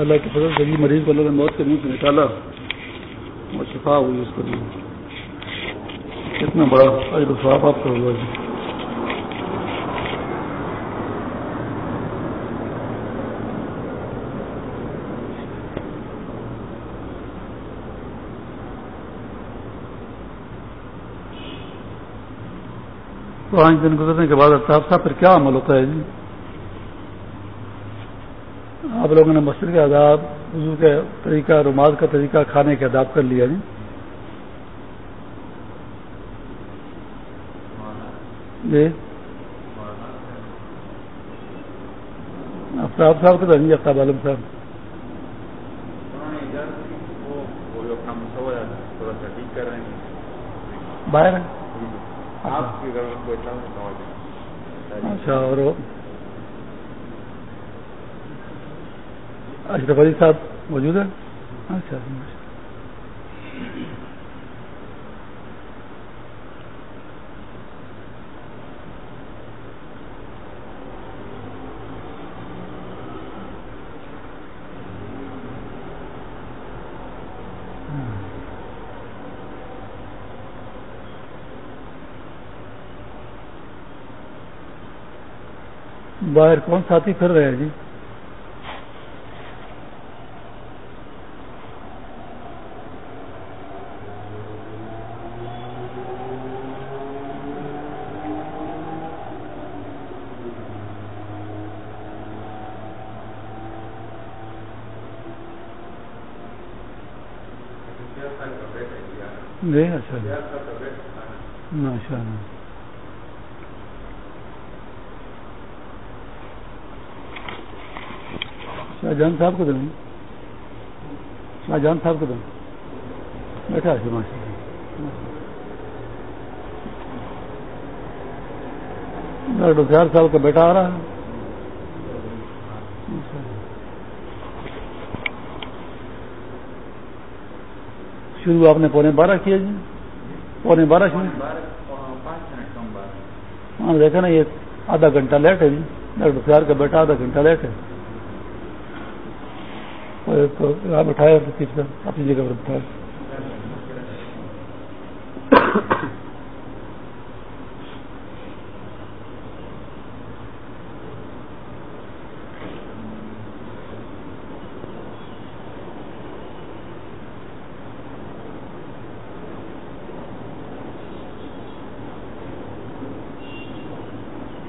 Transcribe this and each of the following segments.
اللہ کے فضل سے جی، مریض کو اللہ نے موت کے منہ سے نکالا۔ اور شفا ہوئی اس کو کتنا بڑا اجر صاف آپ کا ہوا جی۔ پانچ دن گزرنے کے بعد الطاف صاحب، پھر کیا عمل ہوتا ہے جی؟ آپ لوگوں نے مسجد کے آداب وضو کے طریقہ رومال کا طریقہ کھانے کے آداب کر لیا جی۔ جی۔ افتاب صاحب کو نہیں افتاب عالم صاحب۔ باہر اچھا اور اشرف علی صاحب موجود ہیں؟ اچھا باہر کون ساتھی پھر رہے ہیں جی؟ جی اچھا ماشاء اللہ شاہ جان صاحب کو دیں۔ شاہ جان صاحب کو دیں۔ بیٹھا ہے ماشاء اللہ ڈاکٹر صاحب کا بیٹا آ رہا ہے۔ شروع آپ نے پونے بارہ کیا جی؟ پونے بارہ شروع؟ ہاں دیکھا نا، یہ آدھا گھنٹہ لیٹ ہے جی۔ ڈاکٹر خیال کا بیٹا آدھا گھنٹہ لیٹ ہے۔ آپ اٹھایا اپنی جگہ پر بٹھایا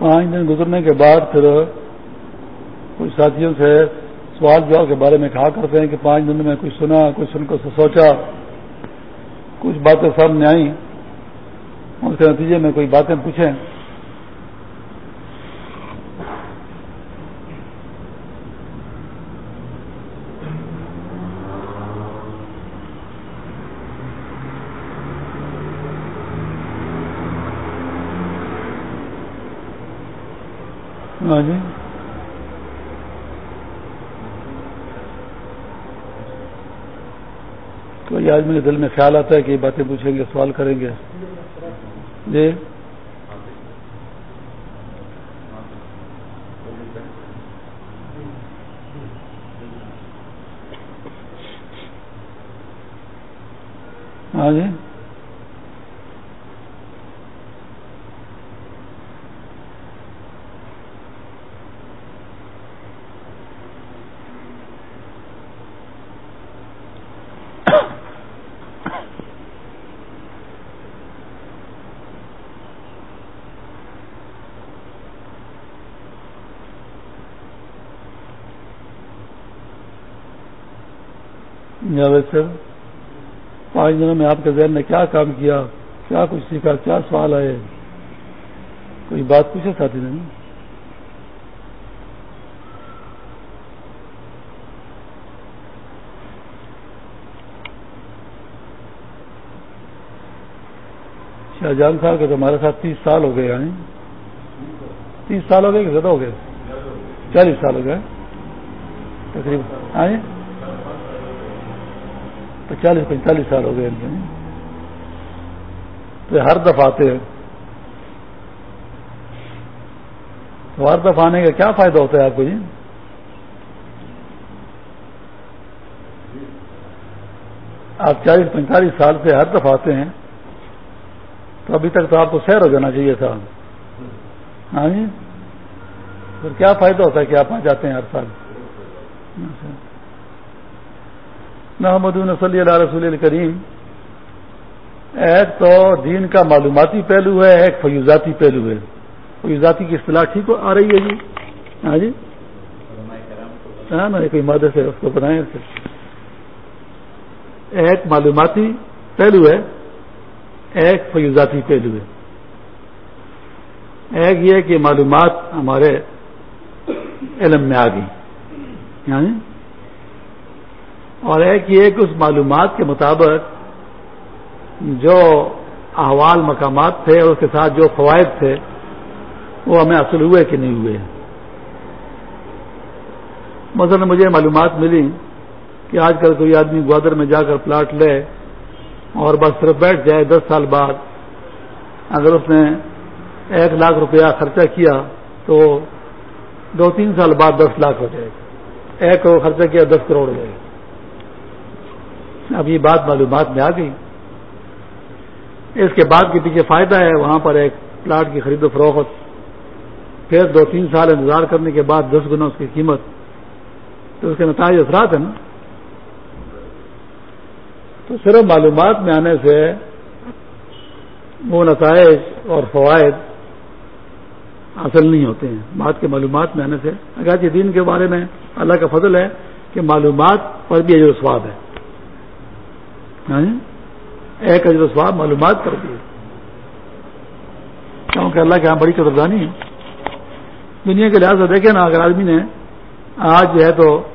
پانچ دن گزرنے کے بعد پھر کچھ ساتھیوں سے سوال جواب کے بارے میں کہا کرتے ہیں کہ پانچ دن میں کچھ سنا، کچھ سن کر سوچا، کچھ باتیں سامنے آئیں اس کے نتیجے میں کوئی باتیں پوچھیں۔ ہاں جی کوئی آج میرے دل میں خیال آتا ہے کہ یہ باتیں پوچھیں گے، سوال کریں گے۔ جی۔ ہاں جی۔ جاوید سر، پانچ دنوں میں آپ کے ذہن نے کیا کام کیا کیا کچھ سیکھا، کیا سوال آئے؟ کوئی بات پوچھے ساتھی نے شاہ جان صاحب کے تو ہمارے ساتھ تیس سال ہو گئے یعنی تیس سال ہو گئے کہ زیادہ ہو گئے؟ چالیس سال ہو گئے۔ تقریباً آئے چالیس پینتالیس سال ہو گئے ان تو ہر دفعہ آتے ہیں۔ تو ہر دفعہ آنے کا کیا فائدہ ہوتا ہے آپ کو جی؟ آپ چالیس پینتالیس سال سے ہر دفعہ آتے ہیں۔ تو ابھی تک تو آپ کو سیر ہو جانا چاہیے تھا۔ ہاں جی؟ پھر کیا فائدہ ہوتا ہے کہ آپ آ جاتے ہیں ہر سال؟ محمد صلی اللہ رسول کریم۔ ایک تو دین کا معلوماتی پہلو ہے، ایک فیوزاتی پہلو ہے۔ فیوزاتی کی اصطلاح ٹھیک آ رہی ہے جی۔ ہاں جی۔ ہاں نا کوئی مدد ہے اس کو بنائیں ایک معلوماتی پہلو ہے، ایک فیوزاتی پہلو ہے۔ ایک یہ کہ معلومات ہمارے علم میں آ گئی یعنی ہاں جی۔ اور ایک یہ کہ اس معلومات کے مطابق جو احوال مقامات تھے اور اس کے ساتھ جو فوائد تھے، وہ ہمیں حاصل ہوئے کہ نہیں ہوئے مثلا مجھے معلومات ملی کہ آج کل کوئی آدمی گوادر میں جا کر پلاٹ لے اور بس صرف بیٹھ جائے دس سال بعد، اگر اس نے ایک لاکھ روپیہ خرچہ کیا تو دو تین سال بعد دس لاکھ ہو جائے گا۔ ایک کروڑ خرچہ کیا، دس کروڑ ہو جائے گا۔ اب یہ بات معلومات میں آ گئی۔ اس کے بعد کے پیچھے فائدہ ہے، وہاں پر ایک پلاٹ کی خرید و فروخت۔ پھر دو تین سال انتظار کرنے کے بعد دس گنا اس کی قیمت۔ تو اس کے نتائج اثرات ہیں نا۔ تو صرف معلومات میں آنے سے وہ نتائج اور فوائد حاصل نہیں ہوتے ہیں۔ بات کے معلومات میں آنے سے۔ اگرچہ دین کے بارے میں اللہ کا فضل ہے کہ معلومات پر بھی اجر سواب ہے۔ ہاں؟ ایک اجر سواب معلومات پر بھی کیونکہ اللہ کے یہاں بڑی قدردانی ہے۔ دنیا کے لحاظ سے دیکھیں نا، اگر آدمی نے آج جو ہے تو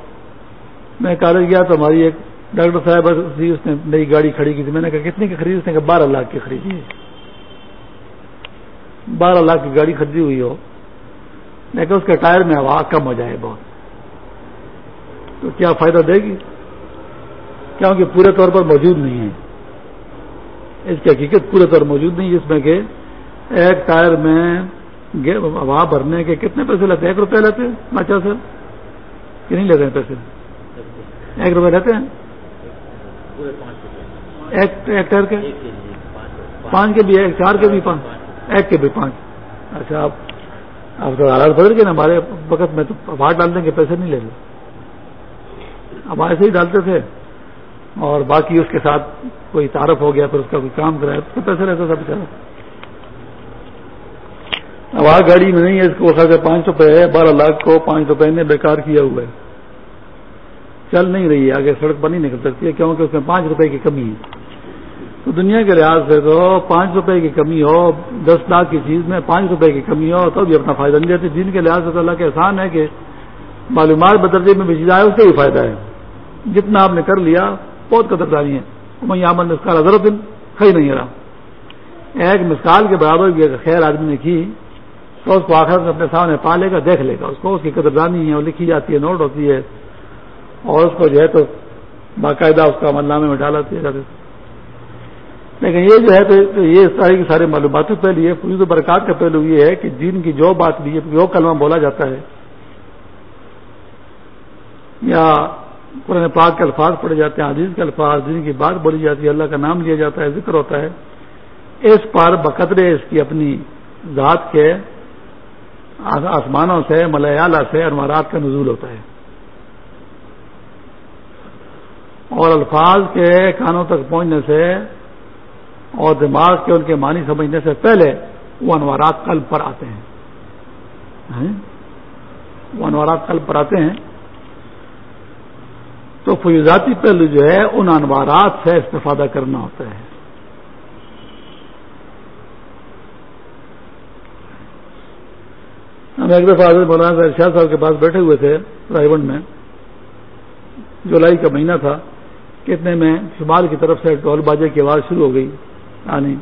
میں کالج گیا تو ہماری ایک ڈاکٹر صاحب اس نے نئی گاڑی کھڑی کی تھی۔ میں نے کہا کتنے کی خرید اس نے کہا، بارہ لاکھ کی خریدی ہے۔ بارہ لاکھ کی گاڑی خریدی ہوئی ہو۔ لیکن اس کے ٹائر میں ہوا کم ہو جائے بہت۔ تو کیا فائدہ دے گی؟ کیونکہ پورے طور پر موجود نہیں ہے اس کی حقیقت پورے طور موجود نہیں، جس میں کہ ایک ٹائر میں ہوا بھرنے کے کتنے پیسے لیتے ایک روپے لیتے بچا سر کہ نہیں لیتے ہیں پیسے؟ ایک روپے لیتے ہیں؟ ایک ٹائر کے؟ پانچ کے بھی، ایک چار کے بھی پانچ۔ ایک کے بھی پانچ۔ اچھا آپ اب تو حالات بدل گئے نا۔ ہمارے وقت میں تو باہر ڈال دیں گے، پیسے نہیں لے لیں۔ اب ایسے ہی ڈالتے تھے۔ اور باقی اس کے ساتھ کوئی تعارف ہو گیا، پھر اس کا کوئی کام کرایا، تو پیسے لیتے تھا بےچارا اب آ گاڑی میں نہیں ہے، اس کو خاص پانچ روپے ہے، بارہ لاکھ کو پانچ روپے نے بیکار کیا ہوا ہے۔ چل نہیں رہی ہے، آگے سڑک پر نہیں نکل سکتی ہے، کیونکہ اس میں پانچ روپے کی کمی ہے۔ تو دنیا کے لحاظ سے تو پانچ روپے کی کمی ہو، دس لاکھ کی چیز میں پانچ روپے کی کمی ہو، تو بھی اپنا فائدہ نہیں دیتے۔ جن کے لحاظ سے تو اللہ کے احسان ہے کہ معلومات بدرجے میں بچی جائے اس سے بھی فائدہ ہے۔ جتنا آپ نے کر لیا بہت قدردانی ہے میں یہاں مسکال حضرت کھئی نہیں رہا ایک مسکال کے برابر بھی اگر خیر آدمی نے کی، تو اس کو آخر میں اپنے سامنے پا لے گا، دیکھ لے گا۔ اس کو اس کی قدردانی ہے، وہ لکھی جاتی ہے، نوٹ ہوتی ہے۔ اور اس کو جو ہے تو باقاعدہ اس کا عمل نامے میں ڈالا دیا جاتا لیکن یہ جو ہے تو یہ ساری کی سارے معلومات پہلو ہے پوری تو برکات کا پہلو یہ ہے کہ جن کی جو بات بھی جو کلمہ بولا جاتا ہے، یا قرآن پاک کے الفاظ پڑے جاتے ہیں عزیز کے الفاظ جن کی بات بولی جاتی ہے، اللہ کا نام لیا جاتا ہے، ذکر ہوتا ہے۔ اس پر بقدرے اس کی اپنی ذات کے آسمانوں سے، ملیالہ سے انوارات کا نزول ہوتا ہے۔ اور الفاظ کے کانوں تک پہنچنے سے اور دماغ کے ان کے معنی سمجھنے سے پہلے وہ انوارات قلب پر آتے ہیں۔ ہاں؟ وہ انوارات قلب پر آتے ہیں۔ تو فیوزاتی پہلو جو ہے، ان انوارات سے استفادہ کرنا ہوتا ہے۔ ہم ایک دفعہ حضرت مولانا شاہ صاحب کے پاس بیٹھے ہوئے تھے رائے میں۔ جولائی کا مہینہ تھا کتنے میں شمال کی طرف سے ٹول باجے کی آواز شروع ہو گئی۔ آنی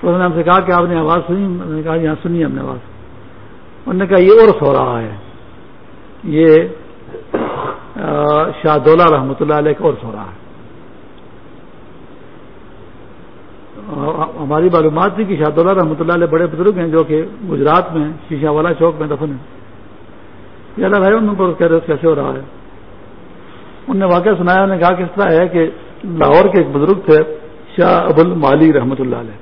تو انہوں نے ہم سے کہا کہ آپ نے آواز سنی؟ نے کہا، یہاں سنی ہم نے آواز۔ انہوں نے کہا، یہ عرف ہو رہا ہے۔ یہ شاہ دولہ رحمۃ اللہ علیہ کا عرف ہو رہا ہے۔ ہماری معلومات تھی کہ شاہ دولہ رحمۃ اللہ علیہ بڑے بزرگ ہیں جو کہ گجرات میں، شیشہ والا چوک میں دفن ہے یہ اللہ بھائی، ان پر کہہ رہے کیسے ہو رہا ہے۔ انہوں نے واقعہ سنایا، انہوں نے کہا کہ اس طرح ہے کہ لاہور کے ایک بزرگ تھے، شاہ اب المالی رحمۃ اللہ علیہ۔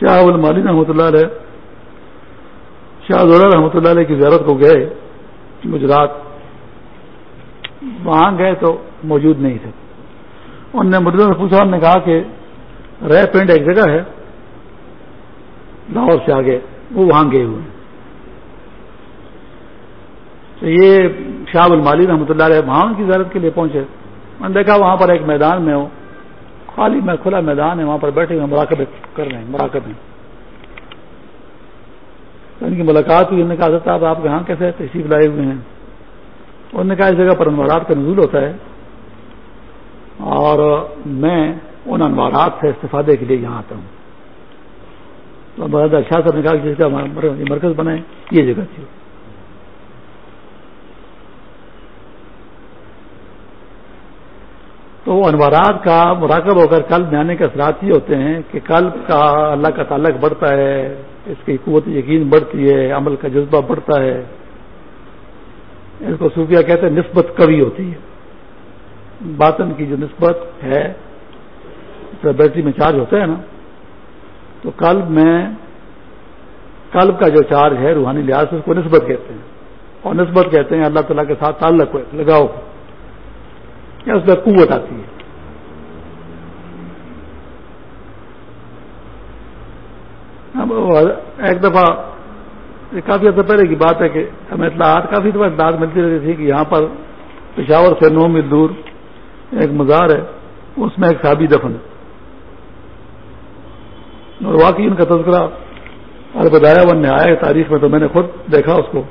شاہ اب المالی رحمۃ اللہ علیہ، شاہ رحمۃ اللہ علیہ کی زیارت کو گئے گجرات۔ وہاں گئے تو موجود نہیں تھے۔ انہوں نے مریضوں سے پوچھا، انہوں نے کہا کہ رہ پنڈ ایک جگہ ہے، لاہور سے آگے، وہ وہاں گئے ہوئے ہیں۔ تو یہ شاہ المالی رحمۃ اللہ علیہ وہاں کی زیارت کے لیے پہنچے۔ میں نے دیکھا وہاں پر ایک میدان میں ہو، خالی میں، کھلا میدان ہے، وہاں پر بیٹھے ہوئے مراقب کر رہے ہیں مراقب ہیں۔ ان کی ملاقات ہوئی، انہوں نے کہا صاحب، آپ یہاں کیسے تشریف لائے ہوئے ہیں؟ انہوں نے کہا اس جگہ پر انوارات کا نزول ہوتا ہے اور میں ان انوارات سے استفادے کے لیے یہاں آتا ہوں۔ تو شاہ صاحب نے کہا کہ جس کا مرکز بنائے یہ جگہ تھی۔ تو انوارات کا مراکب ہو کر قلب میں آنے کے اثرات یہ ہوتے ہیں کہ قلب کا اللہ کا تعلق بڑھتا ہے، اس کی قوت یقین بڑھتی ہے، عمل کا جذبہ بڑھتا ہے۔ اس کو صوفیہ کہتے ہیں نسبت کبھی ہوتی ہے۔ باطن کی جو نسبت ہے بیٹری میں چارج ہوتا ہے نا، تو قلب میں، قلب کا جو چارج ہے، روحانی لحاظ سے اس کو نسبت کہتے ہیں۔ اور نسبت کہتے ہیں اللہ تعالیٰ کے ساتھ تعلق لگاؤ یا اس میں قوت آتی ہے۔ ایک دفعہ کافی عرصہ پہلے کی بات ہے کہ ہمیں اطلاعات کافی دفعہ اطلاعات ملتی رہتی تھی کہ یہاں پر پشاور سے نو میل دور ایک مزار ہے، اس میں ایک شادی دفن ہے۔ اور واقعی ان کا تذکرہ اور بتایا ون نے آیا تاریخ میں تو میں نے خود دیکھا، اس کو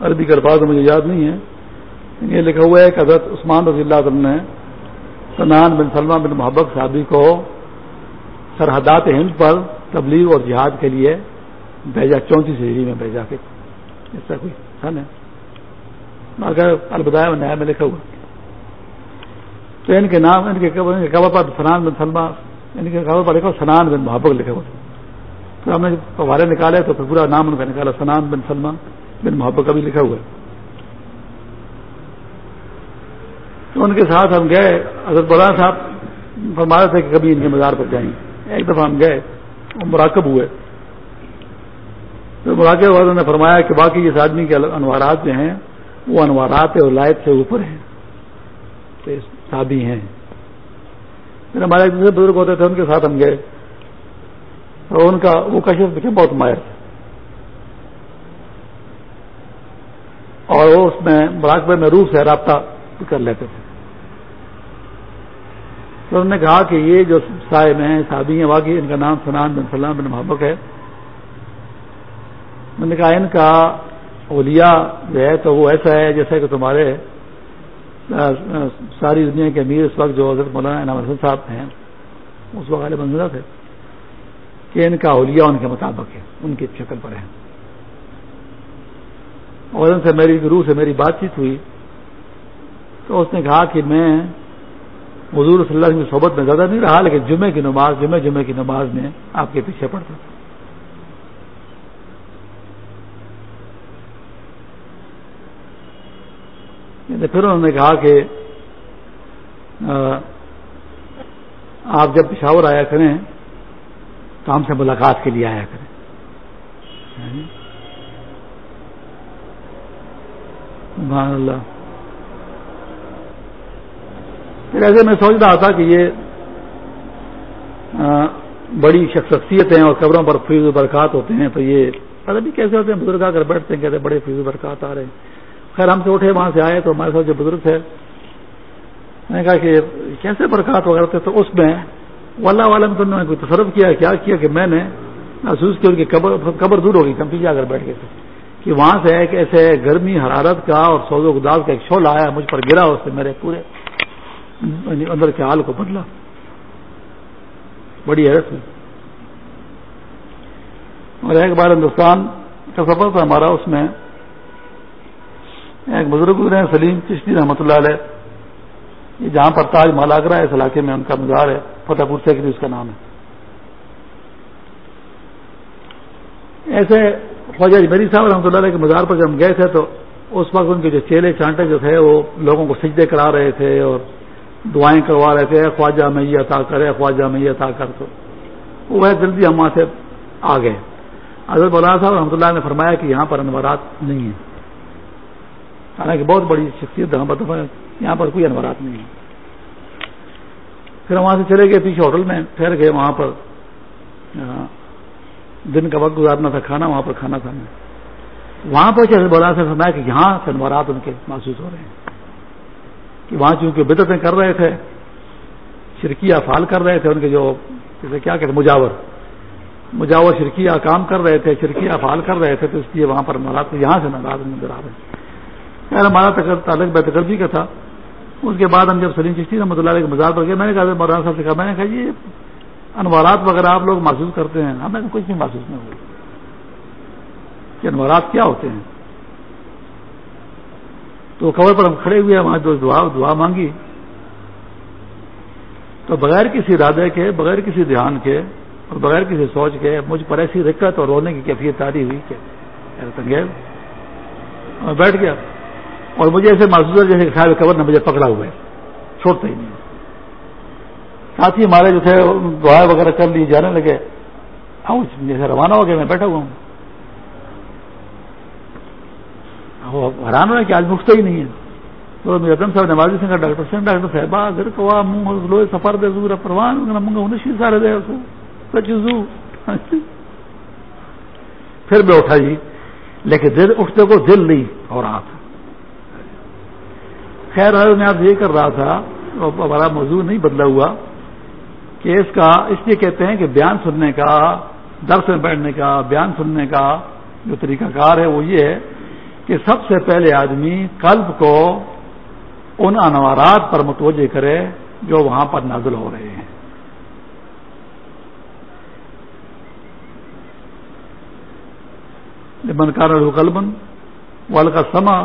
عربی کے الفاظ مجھے یاد نہیں ہے۔ یہ لکھا ہوا ہے کہ حضرت عثمان رضی اللہ عنہ نے سنان بن سلمہ بن محبت صحابی کو سرحدات ہند پر تبلیغ اور جہاد کے لیے بھیجا چونتیس ہجری میں بھیجا کے۔ اس کا کوئی سن ہے البدایا نیا میں لکھا ہوا۔ تو ان کے نام، ان کے کور پر سنان بن سلمہ، ان کے کور پر لکھا سنان بن محبت لکھا ہوا۔ پھر ہم نے پوارے نکالے تو پھر پورا نام ان کا نکالا، سنان بن سلمہ بن محبت کا بھی لکھا ہوا۔ ہے تو ان کے ساتھ ہم گئے، حضرت بلا صاحب فرما رہے تھے کہ کبھی ان کے مزار پر جائیں۔ ایک دفعہ ہم گئے، وہ مراکب ہوئے۔ تو مراکب والوں نے فرمایا کہ باقی اس آدمی کے انوارات جو ہیں، وہ انوارات ولایت سے اوپر ہیں۔ تو شادی ہیں۔ پھر ہمارے ایک دوسرے بزرگ ہوتے تھے، ان کے ساتھ ہم گئے۔ تو ان کا وہ کشف دیکھے بہت ماہر تھے۔ اور وہ اس میں مراقبے میں روح سے رابطہ کر لیتے تھے۔ تو انہوں نے کہا کہ یہ جو صاحب ہیں صحابی ہیں واقعی ان کا نام سنان بن سلام بن محبت ہے۔ میں نے کہا، ان کا اولیاء جو ہے تو وہ ایسا ہے جیسے کہ تمہارے ساری دنیا کے امیر اس وقت جو حضرت مولانا انعام حسن صاحب ہیں، اس وقت والے منظرہ تھے کہ ان کا اولیاء ان کے مطابق ہے، ان کی شکل پر ہے اور ان سے میری، روح سے میری بات چیت ہوئی۔ تو اس نے کہا کہ میں حضور صلی اللہ علیہ وسلم صحبت میں زیادہ نہیں رہا، لیکن جمعے کی نماز جمعے جمعے کی نماز میں آپ کے پیچھے پڑتا تھا۔ پھر انہوں نے کہا کہ آپ جب پشاور آیا کریں، تو ہم سے ملاقات کے لیے آیا کریں۔ اللہ۔ پھر ایسے میں سوچ رہا تھا کہ یہ بڑی شخصیت ہیں اور قبروں پر فیض و برکات ہوتے ہیں، تو یہ پتہ بھی کیسے ہوتے ہیں، بزرگ آ کر بیٹھتے ہیں، کہتے ہیں بڑے فیض و برکات آ رہے ہیں۔ خیر ہم سے اٹھے، وہاں سے آئے تو ہمارے ساتھ جو بزرگ تھے، میں نے کہا کہ کیسے برکات وغیرہ تھے؟ تو اس میں واللہ والا میں تو نے کوئی تصرف کیا کیا کیا کہ میں نے محسوس کیا ان کی قبر دور ہوگی کم پیچھے آ کر بیٹھ گئے تھے۔ کہ وہاں سے ایک ایسے گرمی، حرارت کا اور سوز و گداز کا ایک شول آیا، مجھ پر گرا، اس سے میرے پورے اندر کے حال کو بدلا۔ بڑی حیرت ہوئی۔ اور ایک بار ہندوستان کا سفر تھا ہمارا، اس میں ایک بزرگ رہے ہیں، سلیم چشتی رحمۃ اللہ علیہ۔ یہ جہاں پر تاج مال آگرہ ہے، اس علاقے میں ان کا مزار ہے، فتح پور سیکری اس کا نام ہے۔ ایسے خواجہ میری صاحب رحمۃ اللہ علیہ کے مزار پر جب ہم گئے تھے، تو اس وقت ان کے جو چیلے چانٹے جو تھے، وہ لوگوں کو سجدے کرا رہے تھے اور دعائیں کروا رہے تھے خواجہ میں یہ عطا کرے خواجہ میں یہ عطا کر تو وہ جلدی ہم وہاں سے آ گئے۔ حضرت مولانا صاحب رحمۃ اللہ نے فرمایا کہ یہاں پر انورات نہیں ہیں۔ حالانکہ بہت بڑی شخصیت یہاں پر کوئی انورات نہیں ہے۔ پھر وہاں سے چلے گئے، پیچھے ہوٹل میں ٹھہر گئے، وہاں پر دن کا وقت گزارنا تھا، کھانا، وہاں پر کھانا تھا۔ وہاں پر چل بولا سے فرمایا کہ یہاں سنوارات ان کے محسوس ہو رہے ہیں۔ کہ وہاں چونکہ بدتیں کر رہے تھے شرکی افعال کر رہے تھے، ان کے جو، جیسے کیا کہتے مجاور۔ مجاور شرکی کام کر رہے تھے شرکی افعال کر رہے تھے، تو اس لیے وہاں پر مراد یہاں سے ناراض نظر آ رہے ہیں۔ ہمارا تعلق بے تقربی کا تھا۔ اس کے بعد ہم جب سلیم چشتی رحمۃ اللہ کے مزار پر گئے، میں نے کہا مولانا صاحب سے کہا، میں نے کہا یہ انوارات وغیرہ آپ لوگ محسوس کرتے ہیں۔ ہمیں کچھ بھی محسوس نہیں ہوئی کہ انوارات کیا ہوتے ہیں؟ تو کور پر ہم کھڑے ہوئے وہاں جو دعا دعا مانگی۔ تو بغیر کسی ارادے کے، بغیر کسی دھیان کے اور بغیر کسی سوچ کے مجھ پر ایسی رکت اور رونے کی کیفیت تاری ہوئی کہ میں بیٹھ گیا۔ اور مجھے ایسے محسوس ہے جیسے خیر کور نے مجھے پکڑا ہوا ہے۔ چھوڑتا ہی نہیں۔ ساتھ ہی ہمارے جو تھے دعائیں وغیرہ کر لی جانے لگے۔ جیسے روانہ ہو گیا، میں بیٹھا ہوا ہوں۔ وہ حیران ہوا کہ آج مفت ہی نہیں ہے۔ تو میرے رتن صاحب نوازی سنگھ ڈاکٹر سنگھ ڈاکٹر صاحب اگر کوا منہ لوہے سفر دے، زور، پروان منگا انشی سارے دے سچ زو پھر میں اٹھا جی لیکن دل، اٹھتے کو دل نہیں ہو رہا تھا خیر میں آپ یہ کر رہا تھا، ہمارا موضوع نہیں بدلا ہوا، کہ اس کا، اس لیے کہتے ہیں کہ بیان سننے کا، درس میں بیٹھنے کا، بیان سننے کا جو طریقہ کار ہے، وہ یہ ہے کہ سب سے پہلے آدمی قلب کو ان انوارات پر متوجہ کرے جو وہاں پر نازل ہو رہے ہیں۔ کار قلبن وال کا سما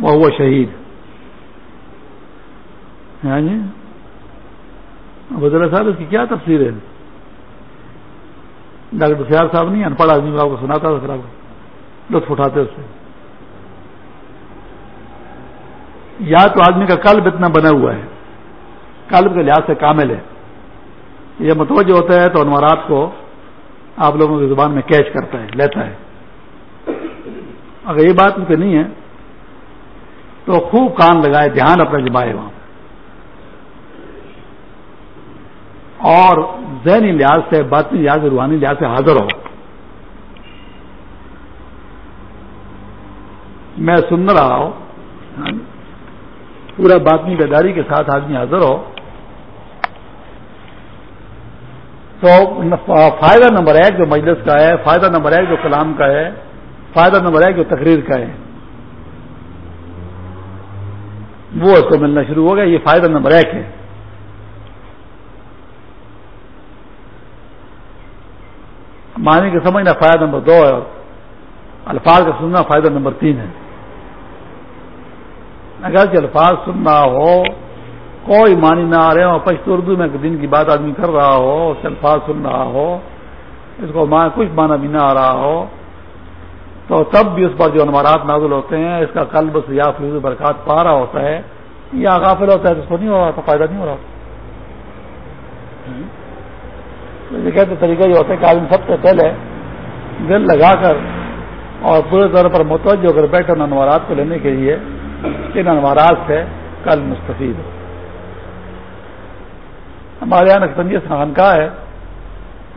وہ ہوا شہید ہاں جی؟ بدلا صاحب، اس کی کیا تفصیل ہے؟ ڈاکٹر سیار صاحب نہیں ان پڑھ آدمی آپ کو سناتا تھا، پھر آپ لطف اٹھاتے اس سے۔ یا تو آدمی کا قلب اتنا بنا ہوا ہے، قلب کے لحاظ سے کامل ہے۔ یہ متوجہ ہوتا ہے تو انوارات کو آپ لوگوں کی زبان میں کیچ کرتا ہے، لیتا ہے۔ اگر یہ بات ان پہ نہیں ہے، تو خوب کان لگائے، دھیان اپنا جمائے وہاں۔ اور ذہنی لحاظ سے، باطنی لحاظ روحانی لحاظ سے حاضر ہو۔ میں سن رہا ہوں۔ پورا باطنی بیداری کے ساتھ آدمی حاضر ہو۔ تو فائدہ نمبر ایک جو مجلس کا ہے، فائدہ نمبر ایک جو کلام کا ہے، فائدہ نمبر ایک جو تقریر کا ہے۔ وہ اس کو ملنا شروع ہو گیا، یہ فائدہ نمبر ایک ہے۔ معنی کے سمجھنا فائدہ نمبر دو ہے اور الفاظ کا سننا فائدہ نمبر تین ہے۔ اگر کہ الفاظ سننا ہو، کوئی معنی نہ آ رہے ہو پشت اردو میں دن کی بات آدمی کر رہا ہو، اس الفاظ سن رہا ہو، اس کو کچھ معنی بھی نہ آ رہا ہو، تو تب بھی اس پر جو انوارات نازل ہوتے ہیں، اس کا قلب سے یا فیض برکات پا رہا ہوتا ہے، یا غافل ہوتا ہے، تو اس کو نہیں ہو رہا تو فائدہ نہیں ہو رہا۔ کہتے طریقہ یہ ہوتا ہے کہ آدمی سب سے پہلے دل لگا کر اور پورے طور پر متوجہ ہو کر بیٹھے ان انوارات کو لینے کے لیے ان انوارات سے کل مستفید ہو۔ ہمارے یہاں نقصنجی خانقاہ ہے،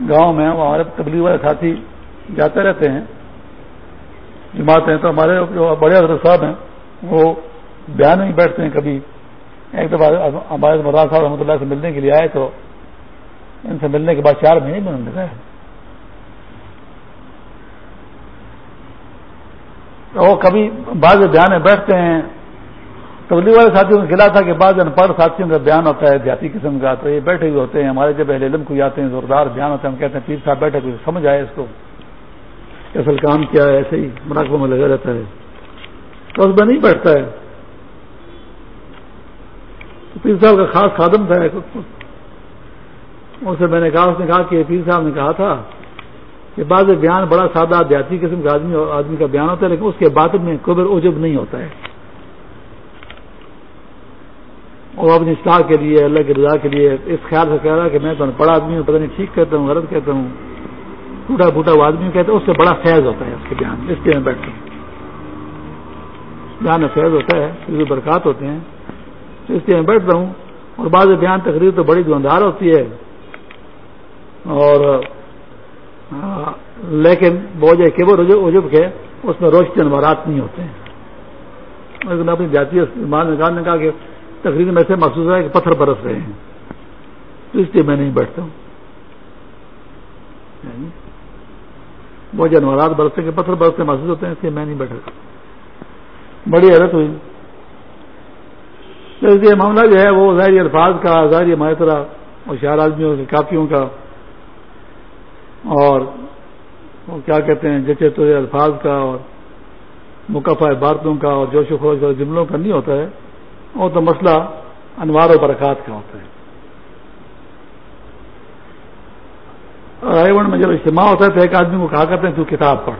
گاؤں میں وہ ہمارے تبلیغ والے ساتھی جاتے رہتے ہیں۔ جماعت ہیں تو ہمارے جو بڑے حضرت صاحب ہیں، وہ بیان نہیں بیٹھتے ہیں کبھی۔ ایک دفعہ ہمارے مراد صاحب رحمۃ اللہ سے ملنے کے لیے آئے تو ان سے ملنے کے بعد چار مہینے میں انہوں نے وہ کبھی بعض بیان میں بیٹھتے ہیں۔ تبلیغ والے ساتھیوں نے کھلا تھا کہ بعض ان پڑھ ساتھیوں کا بیان ہوتا ہے دیہاتی قسم کا، تو یہ بیٹھے ہوئے ہوتے ہیں۔ ہمارے جب اہل علم کو آتے ہیں، زوردار بیان ہوتے ہیں ہم کہتے ہیں پیر صاحب بیٹھے، کوئی سمجھ آئے اس کو۔ اصل کام کیا ہے؟ ایسے ہی مراقبوں میں لگا رہتا ہے۔ تو اس میں نہیں بیٹھتا ہے۔ تو پیر صاحب کا خاص خادم تھا اس سے میں نے کہا، اس نے کہا کہ پیر صاحب نے کہا تھا کہ بعض بیان بڑا سادہ دیہاتی قسم کا آدمی آدمی کا بیان ہوتا ہے، لیکن اس کے بعد میں قبر عجب نہیں ہوتا ہے۔ اور اپنی اصلاح کے لیے، اللہ کی رضا کے لیے اس خیال سے کہہ رہا کہ میں تو بڑا آدمی ہوں، پتہ نہیں ٹھیک کہتا ہوں، غلط کہتا ہوں، ٹوٹا پھوٹا وہ آدمی کہتا ہوں اس سے بڑا فیض ہوتا ہے اس کے بیان، اس لیے میں بیٹھتا ہوں بیان فیض ہوتا ہے برکات ہوتے ہیں۔ اس لیے میں بیٹھتا ہوں اور بعض بیان تقریر تو بڑی دھواندار ہوتی ہے۔ اور لیکن بوجھ کے عجب کے اس میں روشنی انوارات نہیں ہوتے ہیں۔ لیکن اپنی جاتی نکال نے کہا کہ تقریر میں سے محسوس ہے کہ پتھر برس رہے ہیں۔ تو اس لیے میں نہیں بیٹھتا ہوں۔ یعنی وہ جانورات برستے کے پتھر برستے محسوس ہوتے ہیں، اس لیے میں نہیں بیٹھا۔ بڑی حیرت ہوئی۔ تو اس لیے معاملہ جو ہے وہ ظاہری الفاظ کا، ظاہری معطرہ اور شہر آدمیوں کے کافیوں کا اور وہ کیا کہتے ہیں، جچے تو الفاظ کا اور مقفع باتوں کا اور جوش و خوش اور جملوں کا نہیں ہوتا ہے، وہ تو مسئلہ انوار و برکات کا ہوتا ہے۔ رائے میں جب اجتماع ہوتا ہے تو ایک آدمی کو کہا کرتے ہیں، تو کتاب پڑھ۔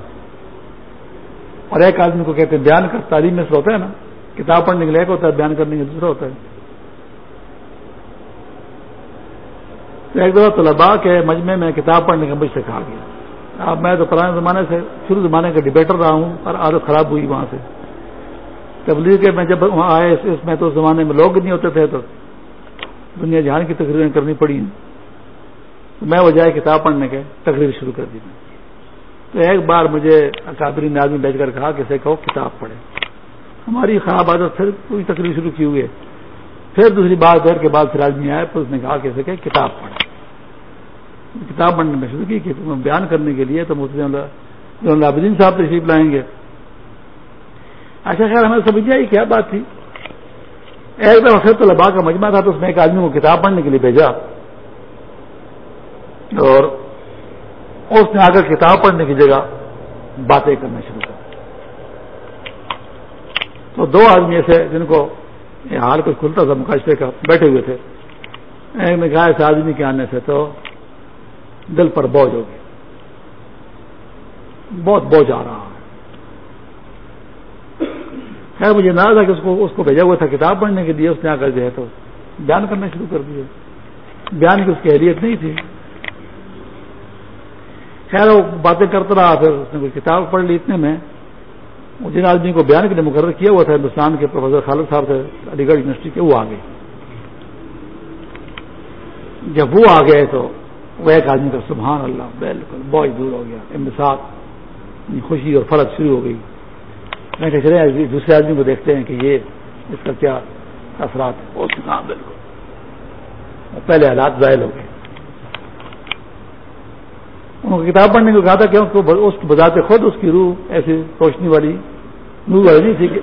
اور ایک آدمی کو کہتے ہیں، بیان کر، تعلیم میں سے ہوتا ہے نا، کتاب پڑھنے کے لیے ایک ہوتا ہے، بیان کرنے کے دوسرا ہوتا ہے۔ تو ایک دفعہ طلباء کے مجمع میں کتاب پڑھنے کا مجھ سے کہا گیا۔ اب میں تو پرانے زمانے سے شروع زمانے کا ڈبیٹر رہا ہوں اور عادت خراب ہوئی وہاں سے۔ تبلیغ کے میں جب وہاں آئے اس میں تو اس زمانے میں لوگ نہیں ہوتے تھے تو دنیا جہان کی تقریریں کرنی پڑی میں وہ جائے کتاب پڑھنے کے تقریر شروع کر دی تو ایک بار مجھے اکابری نے آدمی بیٹھ کر کہا کہ اسے کہو کتاب پڑھے ہماری خراب عادت پھر کوئی تقریر شروع کی ہوئی ہے۔ پھر دوسری بات دیر کے بعد پھر آدمی آئے پھر اس نے کہا کہ اسے کہ کتاب پڑھے کتاب پڑھنے میں شروع کی کہ بیان کرنے کے لیے تو مسلم الدین صاحب تشریف لائیں گے۔ اچھا خیر، ہمیں سمجھ آئی کیا بات تھی۔ ایک دم خیر طلبا کا مجمع تھا تو اس میں ایک آدمی کو کتاب پڑھنے کے لیے بھیجا۔ اور اس نے آ کر کتاب پڑھنے کی جگہ باتیں کرنا شروع کر تو دو آدمی ایسے جن کو یہ حال کچھ کھلتا تھا مقاشرے کا، بیٹھے ہوئے تھے۔ ایک نے کہا اس آدمی کے آنے سے تو دل پر بوجھ ہوگی بہت بوجھ آ رہا ہے۔ خیر، مجھے نہ تھا کہ اس کو اس کو بھیجا ہوا تھا کتاب پڑھنے کے لیے، اس نے آ کر جو ہے تو بیان کرنا شروع کر دیا۔ بیان کی اس کی اہلیت نہیں تھی۔ خیر، وہ باتیں کرتا رہا، پھر اس نے کوئی کتاب پڑھ لی۔ اتنے میں جن آدمی کو بیان کے لیے مقرر کیا ہوا تھا، ہندوستان کے پروفیسر خالد صاحب سے علی گڑھ یونیورسٹی کے، وہ آ گئے۔ جب وہ آ گئے تو وہ ایک آدمی کا سبحان اللہ، بالکل بہت دور ہو گیا امساط خوشی اور فرق شروع ہو گئی۔ میں کہ چلے دوسرے آدمی کو دیکھتے ہیں کہ یہ اس کا کیا اثرات ہاں بالکل۔ پہلے حالات ظاہر ہو گئے۔ انہوں کو کتاب پڑھنے کو کہا تھا کہ اس کو بذات خود، اس کی روح ایسی روشنی والی، نور والی نہیں تھی کہ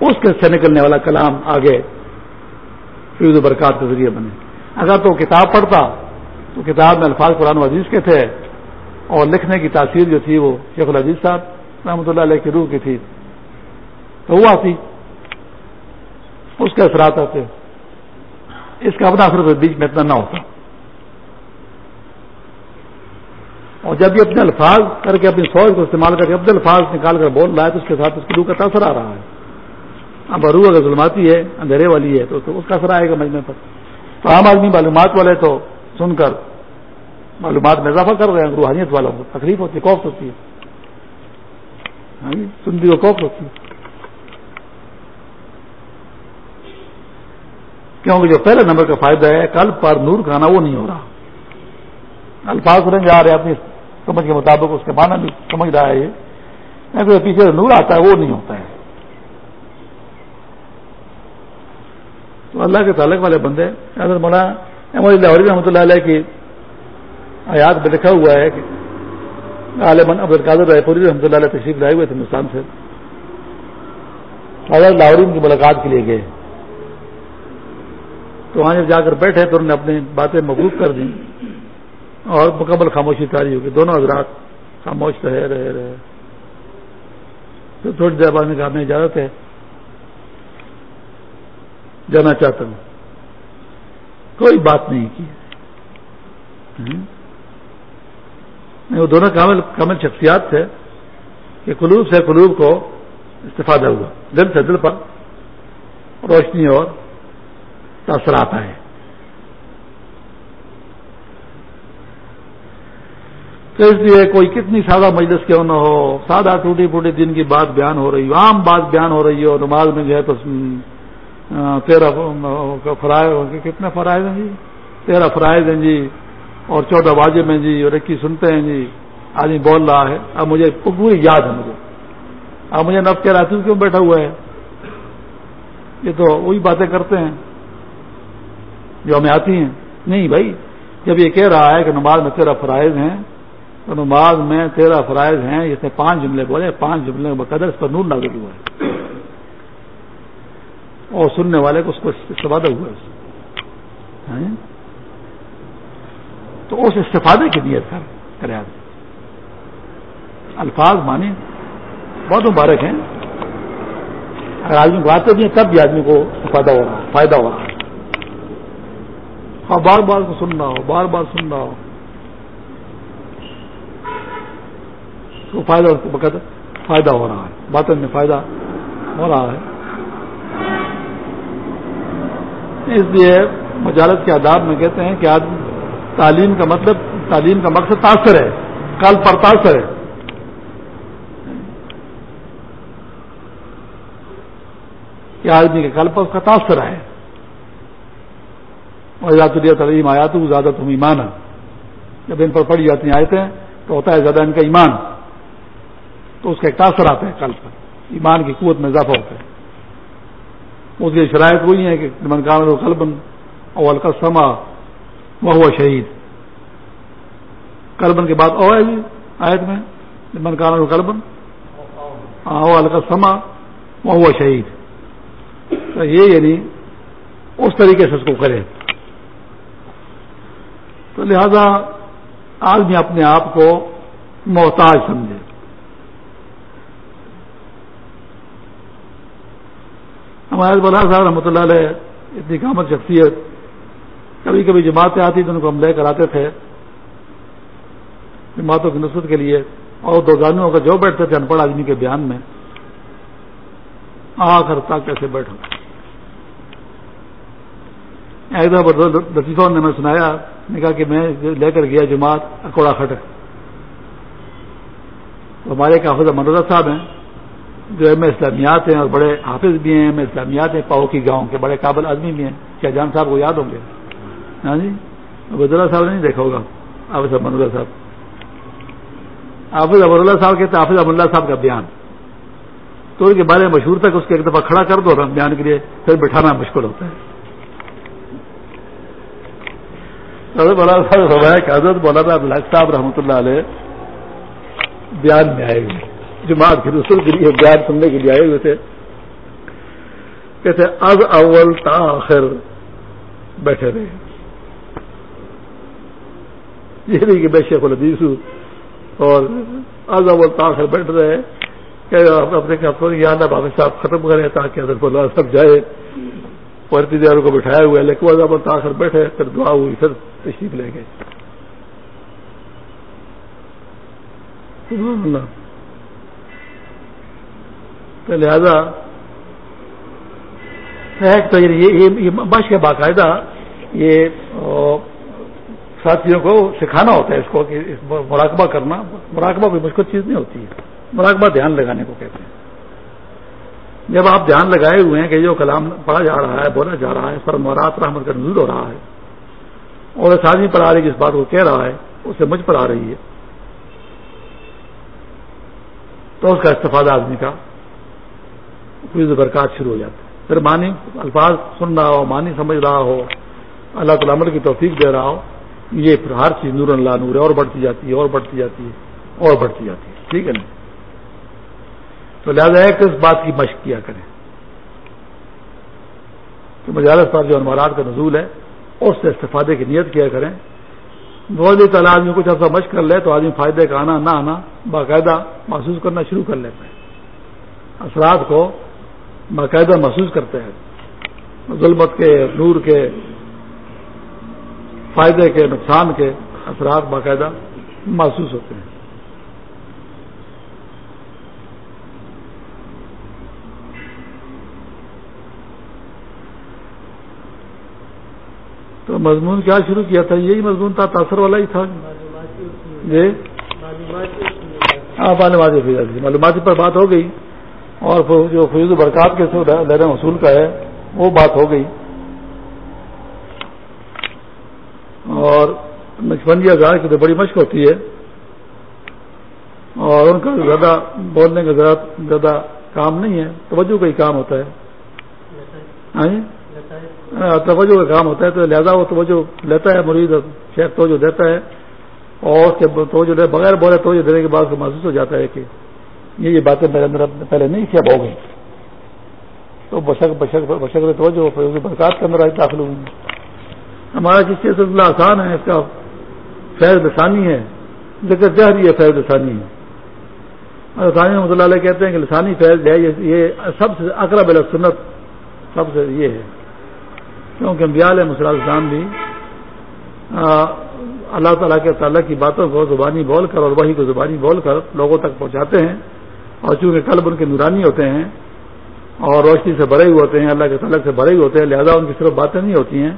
اس کے سے نکلنے والا کلام آگے فیوز برکات کے ذریعے بنے۔ اگر تو کتاب پڑھتا تو کتاب میں الفاظ قرآن عزیز کے تھے اور لکھنے کی تاثیر جو تھی وہ شیخ العزیز صاحب رحمۃ اللہ علیہ کی روح کی تھی۔ تو وہ آتی، اس کے اثرات آتے۔ اس کا اپنا اثر بیچ میں اتنا نہ ہوتا۔ اور جب یہ اپنے الفاظ کر کے اپنی سوچ کو استعمال کر کے اپنے الفاظ نکال کر بول رہا ہے، تو اس کے ساتھ اس کی روح کا اثر آ رہا ہے۔ اب روح اگر ظلماتی ہے، اندھیرے والی ہے، تو اس کا اثر آئے گا مجمے پر۔ تو عام آدمی معلومات والے تو سن کر معلومات میں اضافہ کر رہے ہیں، روحانیت والوں کو تکلیف ہوتی ہے کوفت ہوتی ہے۔ ہاں جی، سنتی کو کوفت ہوتی ہے۔ کیونکہ جو پہلے نمبر کا فائدہ ہے، کل پر نور کھانا وہ نہیں ہو رہا۔ الفاظ سنیں جا رہے اپنی سمجھ کے مطابق اس کے معنی بھی سمجھ رہا ہے۔ یہ پیچھے نور آتا ہے، وہ نہیں ہوتا ہے۔ تو اللہ کے تعلق والے بندے، حضرت مولانا احمد اللہ رحمۃ اللہ علیہ کی آیات میں لکھا ہوا ہے کہ عالمن عبد القادر رائے پوری رحمۃ اللہ علیہ تشریف لائے ہوئے تھے ہندوستان سے۔ حضرت لاہورین کی ملاقات کے لیے گئے۔ تو وہاں جب جا کر بیٹھے تو انہوں نے اپنی باتیں محبوب کر دیں۔ اور مکمل خاموشی تاری ہوگی۔ دونوں حضرات خاموش رہے رہے رہے۔ تو تھوڑی دیر بعد میں کہا، میں اجازت ہے۔ جانا چاہتا ہوں۔ کوئی بات نہیں کی۔ وہ دونوں کامل کامل شخصیات تھے کہ قلوب سے قلوب کو استفادہ ہوا۔ دل سے دل پر روشنی اور تاثر آتا ہے تو اس لیے کوئی کتنی سادہ مجلس کیوں نہ ہو؟ سادہ ٹوٹی پھوٹی دن کی بات بیان ہو رہی ہو، عام بات بیان ہو رہی ہو، نماز میں جو ہے تو تیرہ فرائض، کتنے فرائض ہیں جی؟ تیرہ فرائض ہیں جی اور چودہ واجب ہیں جی اور اکیس سنتے ہیں جی۔ آدمی بول رہا ہے، اب مجھے پوری یاد ہے مجھے۔ اب مجھے نف کہہ رہا تھی کیوں بیٹھا ہوا ہے؟ یہ تو وہی باتیں کرتے ہیں جو ہمیں آتی ہیں۔ نہیں بھائی، جب یہ کہہ رہا ہے کہ نماز میں تیرہ فرائض ہیں، تو نماز میں تیرہ فرائض ہیں اس نے پانچ جملے بولے، پانچ جملے بقدر اس پر نور نازل ہوا ہے اور سننے والے کو اس کو استفادہ ہوا ہے۔ تو اس استفادے کی نیت کر کرے آدمی۔ الفاظ مانے بہت مبارک ہیں۔ اگر آدمی کو آتے بھی ہیں، تب بھی آدمی کو استفادہ ہو رہا فائدہ ہو رہا ہے۔ ہاں بار بار کو سن رہا ہو، بار بار سن رہا ہو۔ تو فائدہ بقد فائدہ ہو رہا ہے۔ باتوں میں فائدہ ہو رہا ہے۔ اس لیے مجالت کے آداب میں کہتے ہیں کہ آدمی تعلیم کا مطلب تعلیم کا مقصد تاثر ہے، کل پر تاثر ہے۔ کہ آدمی کے کل پر اس کا تاثر ہے۔ اور تعلیم آیا تو زیادہ تم ایمان جب ان پر پڑھی جاتی ہیں آیتیں تو ہوتا ہے زیادہ ان کا ایمان۔ تو اس کا ایک تاثر آتا ہے کل پر۔ ایمان کی قوت میں اضافہ ہوتا ہے۔ اس کی شرائط وہی ہے کہ من کان قلبن اول کا سما وہ ہوا شہید کلبن کے بعد او ہے جی آیت میں من کان کلبن اول کا سما وہ ہوا شہید تو یہ یعنی اس طریقے سے اس کو کرے تو لہذا آدمی اپنے آپ کو محتاج سمجھے۔ ہمارے بلا صاحب رحمۃ اللہ علیہ اتنی کامت شخصیت کبھی کبھی جماعتیں آتی تو ان کو ہم لے کر آتے تھے، جماعتوں کی نصرت کے لیے، اور دو گانوں کا جو بیٹھتے تھے ان پڑھ آدمی کے بیان میں آ کر تا کیسے بیٹھا ایک دفعہ لطیفہ نے میں سنایا نے کہا کہ میں لے کر گیا جماعت، اکوڑا خٹک ہمارے کافی منوزہ صاحب ہیں جو ایم اسلامیات ہیں اور بڑے حافظ بھی ہیں ایم اسلامیات ہیں، پاؤ کی گاؤں کے بڑے قابل آدمی بھی ہیں۔ کیا جان صاحب کو یاد ہوں گے؟ ہاں جی؟ عبد اللہ صاحب نے نہیں دیکھا ہوگا۔ حافظ احمد اللہ صاحب۔ حافظ ابد اللہ صاحب کہتے ہیں حافظ اللہ صاحب کا بیان۔ تو ان کے بارے میں مشہور تک اس کے ایک دفعہ کھڑا کر دو بیان کے لیے پھر بٹھانا مشکل ہوتا ہے۔ حضرت مولانا صاحب رحمۃ اللہ علیہ بیان میں آئے گی جماعت کے رسول کے لیے بیان سننے کے لیے آئے ہوئے تھے۔ کہتے از اول تاخر بیٹھے رہے۔ یہ نہیں کہ میں شیخ الدیس ہوں اور از اول تاخر بیٹھ رہے کہ اپنے یاد بابا صاحب ختم کریں تاکہ حضرت اللہ سب جائے پرتی دیاروں کو بٹھایا ہوا ہے، لیکن از اول تاخر بیٹھے پھر دعا ہوئی، پھر تشریف لے گئے۔ تو لہذا تو یہ بش کے باقاعدہ یہ ساتھیوں کو سکھانا ہوتا ہے اس کو کہ مراقبہ کرنا، مراقبہ کوئی مشکل چیز نہیں ہوتی ہے۔ مراقبہ دھیان لگانے کو کہتے ہیں۔ جب آپ دھیان لگائے ہوئے ہیں کہ جو کلام پڑھا جا رہا ہے، بولا جا رہا ہے پر مرات رحمت کا نزول ہو رہا ہے، اور اس آدمی پر آ رہی جس بات کو کہہ رہا ہے، اسے مجھ پر آ رہی ہے، تو اس کا استفادہ آدمی کا برکات شروع ہو جاتا ہے۔ پھر مانی الفاظ سن رہا ہو مانی سمجھ رہا ہو، اللہ تعالیٰ عمل کی توفیق دے رہا ہو، یہ پھر ہر چیز نور اللہ نور ہے، اور بڑھتی جاتی ہے، اور بڑھتی جاتی ہے، اور بڑھتی جاتی ہے۔ ٹھیک ہے نا؟ تو لہٰذا ہے کہ اس بات کی مشق کیا کریں۔ تو مجالس پر جو انوارات کا نزول ہے، اس سے استفادے کی نیت کیا کریں۔ بہت ہی تعالیٰ آدمی کچھ ایسا مشق کر لے تو آدمی فائدے کا آنا، نہ آنا، باقاعدہ محسوس کرنا شروع کر لیتا ہے۔ اثرات کو باقاعدہ محسوس کرتے ہیں۔ ظلمت کے نور کے فائدے کے نقصان کے اثرات باقاعدہ محسوس ہوتے ہیں۔ تو مضمون کیا شروع کیا تھا؟ یہی مضمون تھا تاثر والا ہی تھا۔ جی۔ ہاں معلوماتی معلوماتی پر بات ہو گئی۔ اور جو فیوز برکات کے لہر حصول کا ہے، وہ بات ہو گئی۔ اور نقشبندی ہزار کی تو بڑی مشق ہوتی ہے۔ اور ان کا زیادہ بولنے کا زیادہ کام نہیں ہے، توجہ کا ہی کام ہوتا ہے۔ ہاں جی؟ ہاں، توجہ کا کام ہوتا ہے تو لہذا وہ توجہ لیتا ہے، مرید شیخ توجہ دیتا ہے۔ اور اس کے توجہ بغیر بولے توجہ دینے کے بعد محسوس ہو جاتا ہے کہ یہ یہ باتیں میرے اندر پہلے نہیں کیا ہو گئی تو بشک بشک بشک توجہ برکات کے اندر آئی داخل ہوئی۔ ہمارا جس چیز سلسلہ آسان ہے، اس کا فیض لسانی ہے۔ ذکر جہری ہے، فیض لسانی ہے۔ ثانی رحمۃ اللہ علیہ کہتے ہیں کہ لسانی فیض ہے، یہ سب سے اقرب سنت سب سے یہ ہے۔ کیونکہ علیہ مسلح السلام بھی اللہ تعالیٰ کے تعالیٰ کی باتوں کو زبانی بول کر اور وہی کو زبانی بول کر لوگوں تک پہنچاتے ہیں۔ اور چونکہ قلب ان کے نورانی ہوتے ہیں اور روشنی سے بھرے ہوئے ہوتے ہیں، اللہ کے تعلق سے بھرے ہوئے ہوتے ہیں، لہذا ان کی صرف باتیں نہیں ہوتی ہیں۔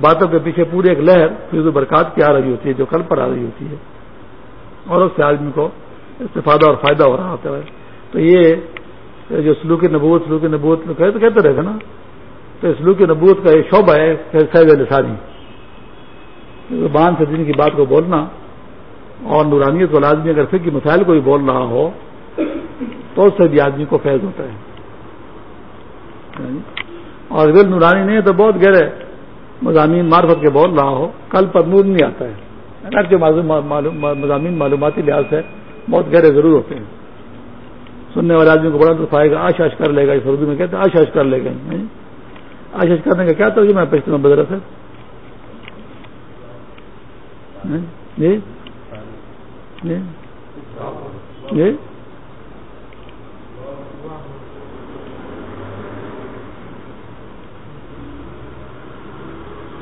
باتوں کے پیچھے پوری ایک لہر، فیض و برکات کی آ رہی ہوتی ہے، جو کل پر آ رہی ہوتی ہے۔ اور اس سے آدمی کو استفادہ اور فائدہ ہو رہا ہوتا ہے۔ تو یہ جو سلوک نبوت سلوک نبوت تو کہتے رہتے نا؟ تو سلوک نبوت کا ایک شعبہ ہے فیض لسانی۔ زبان سے دن کی بات کو بولنا اور نورانیت والا آدمی اگر فکر مسائل کو بھی بول رہا ہو تو اس سے بھی آدمی کو فیض ہوتا ہے۔ اور اگر نورانی نہیں ہے تو بہت گہرے مضامین معرفت کے بول رہا ہو۔ کل پر نور نہیں آتا ہے۔ جو مضامین معلوماتی لحاظ سے بہت گہرے ضرور ہوتے ہیں۔ سننے والے آدمی کو بڑا تو پائے گا آش آش کر لے گا اس اردو میں، کہتے ہیں آش آش کر لے گا۔ آش آش کرنے کا کیا ترجمہ ہے پشتو میں بدرس ہے؟ جی جی جی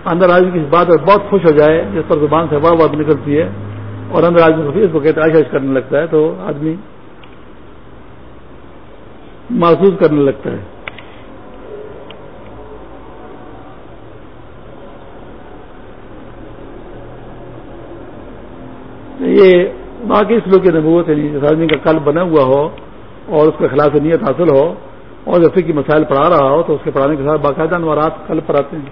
اندر آدمی کی بات بہت خوش ہو جائے، جس پر زبان سے واہ بات نکلتی ہے، اور اندر آدمی کو پھر اس کو کہتے آشاش کرنے لگتا ہے، تو آدمی محسوس کرنے لگتا ہے۔ یہ باقی سلوک نبوت ہے، جس آدمی کا کل بنا ہوا ہو، اور اس کے خلاف نیت حاصل ہو، اور جیسے کی مسائل پڑھا رہا ہو، تو اس کے پڑھانے کے ساتھ باقاعدہ انوارات کل پر آتے ہیں۔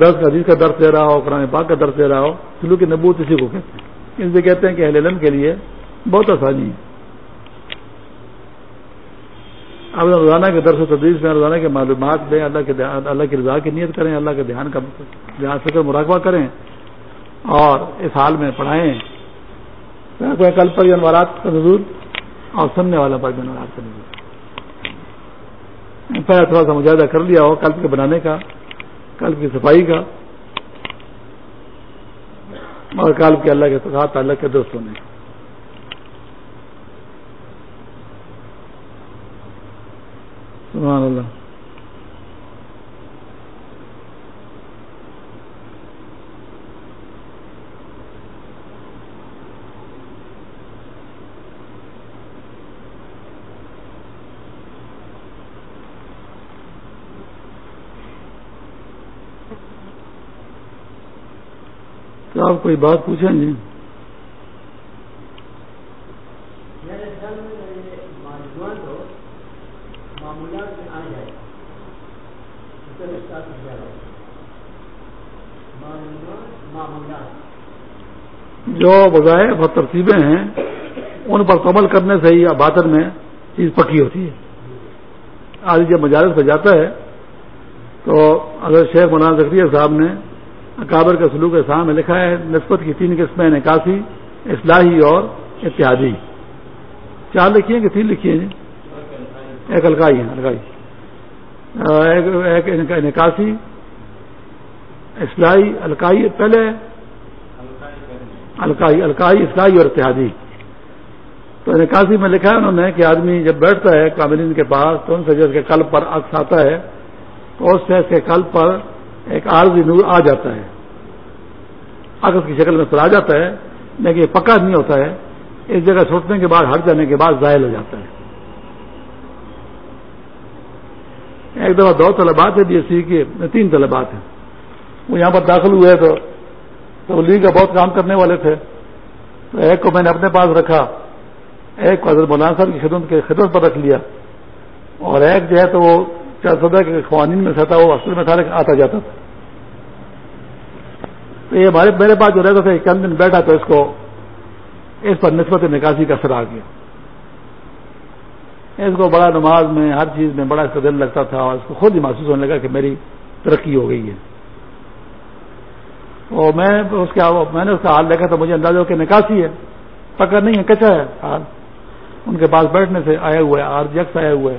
دس حدیث کا درد دے رہا ہو، قرآن پاک کا درد دے رہا ہو، سلوک نبوت اسی کو کہتے ہیں۔ ان سے کہتے ہیں کہ اہل علم کے لیے بہت آسانی ہے۔ اب روزانہ کے درس و تدریس میں، روزانہ کے معلومات دیں اللہ کے اللہ کی رضا کی نیت کریں، اللہ کے دھیان کا دھیان سے مراقبہ کریں اور اس حال میں پڑھائیں۔ کل پر انوارات کا نظور اور سننے والا پر انوارات کا نظور پہلے تھوڑا سا مجاہدہ کر لیا ہو کل کے بنانے کا۔ کل کی صفائی کا۔ اور کل کے اللہ کے ساتھ اللہ کے دوست ہونے۔ کا سبحان اللہ۔ آپ کوئی بات پوچھیں جی؟ جو بظاہر بہت ترتیبیں ہیں ان پر کمل کرنے سے ہی باطن میں چیز پکی ہوتی ہے۔ آج جب مجالس پہ جاتا ہے تو اگر شیخ مولانا ذکریہ صاحب نے اکابر کا سلوک اسلام میں لکھا ہے، نسبت کی تین قسمیں نکاسی اصلاحی اور اتحادی۔ چار لکھی ہیں کہ تین لکھی ہیں؟ جی ایک الکائی ہے الکائی ایک نکاسی اصلاحی الکائی پہلے الکائی الکائی اصلاحی اور اتحادی۔ تو نکاسی میں لکھا ہے انہوں نے کہ آدمی جب بیٹھتا ہے کاملین کے پاس، تو ان سے جس کے کل پر عکس آتا ہے، تو اس سے اس کے کل پر ایک عارضی نور آ جاتا ہے۔ عکس کی شکل میں پھر آ جاتا ہے، لیکن یہ پکا نہیں ہوتا ہے۔ اس جگہ چھوٹنے کے بعد، ہٹ جانے کے بعد ظاہر ہو جاتا ہے۔ ایک دفعہ دو طلبات ہے بی ایس سی کے تین طلبات ہیں۔ وہ یہاں پر داخل ہوئے تو تبلیغ کا بہت کام کرنے والے تھے۔ تو ایک کو میں نے اپنے پاس رکھا، ایک کو حضرت مولانا صاحب کی خدمت کے خدمت پر رکھ لیا۔ اور ایک جو ہے تو وہ چار سدا کے قوانین میں تھا، وہ اصل میں تھا آتا جاتا تھا۔ تو یہ ہمارے میرے پاس جو رہتا تھا چند دن بیٹھا تو اس کو اس پر نسبت نکاسی کا اثر آ گیا اس کو بڑا نماز میں، ہر چیز میں بڑا اس کا دل لگتا تھا اور اس کو خود ہی محسوس ہونے لگا کہ میری ترقی ہو گئی ہے۔ اور میں اس کے میں نے اس کا حال دیکھا تو مجھے اندازہ ہو کہ نکاسی ہے۔ پکا نہیں ہے، کچا ہے حال۔ ان کے پاس بیٹھنے سے آیا ہوا ہے، آر جی جکس آیا ہوا ہے۔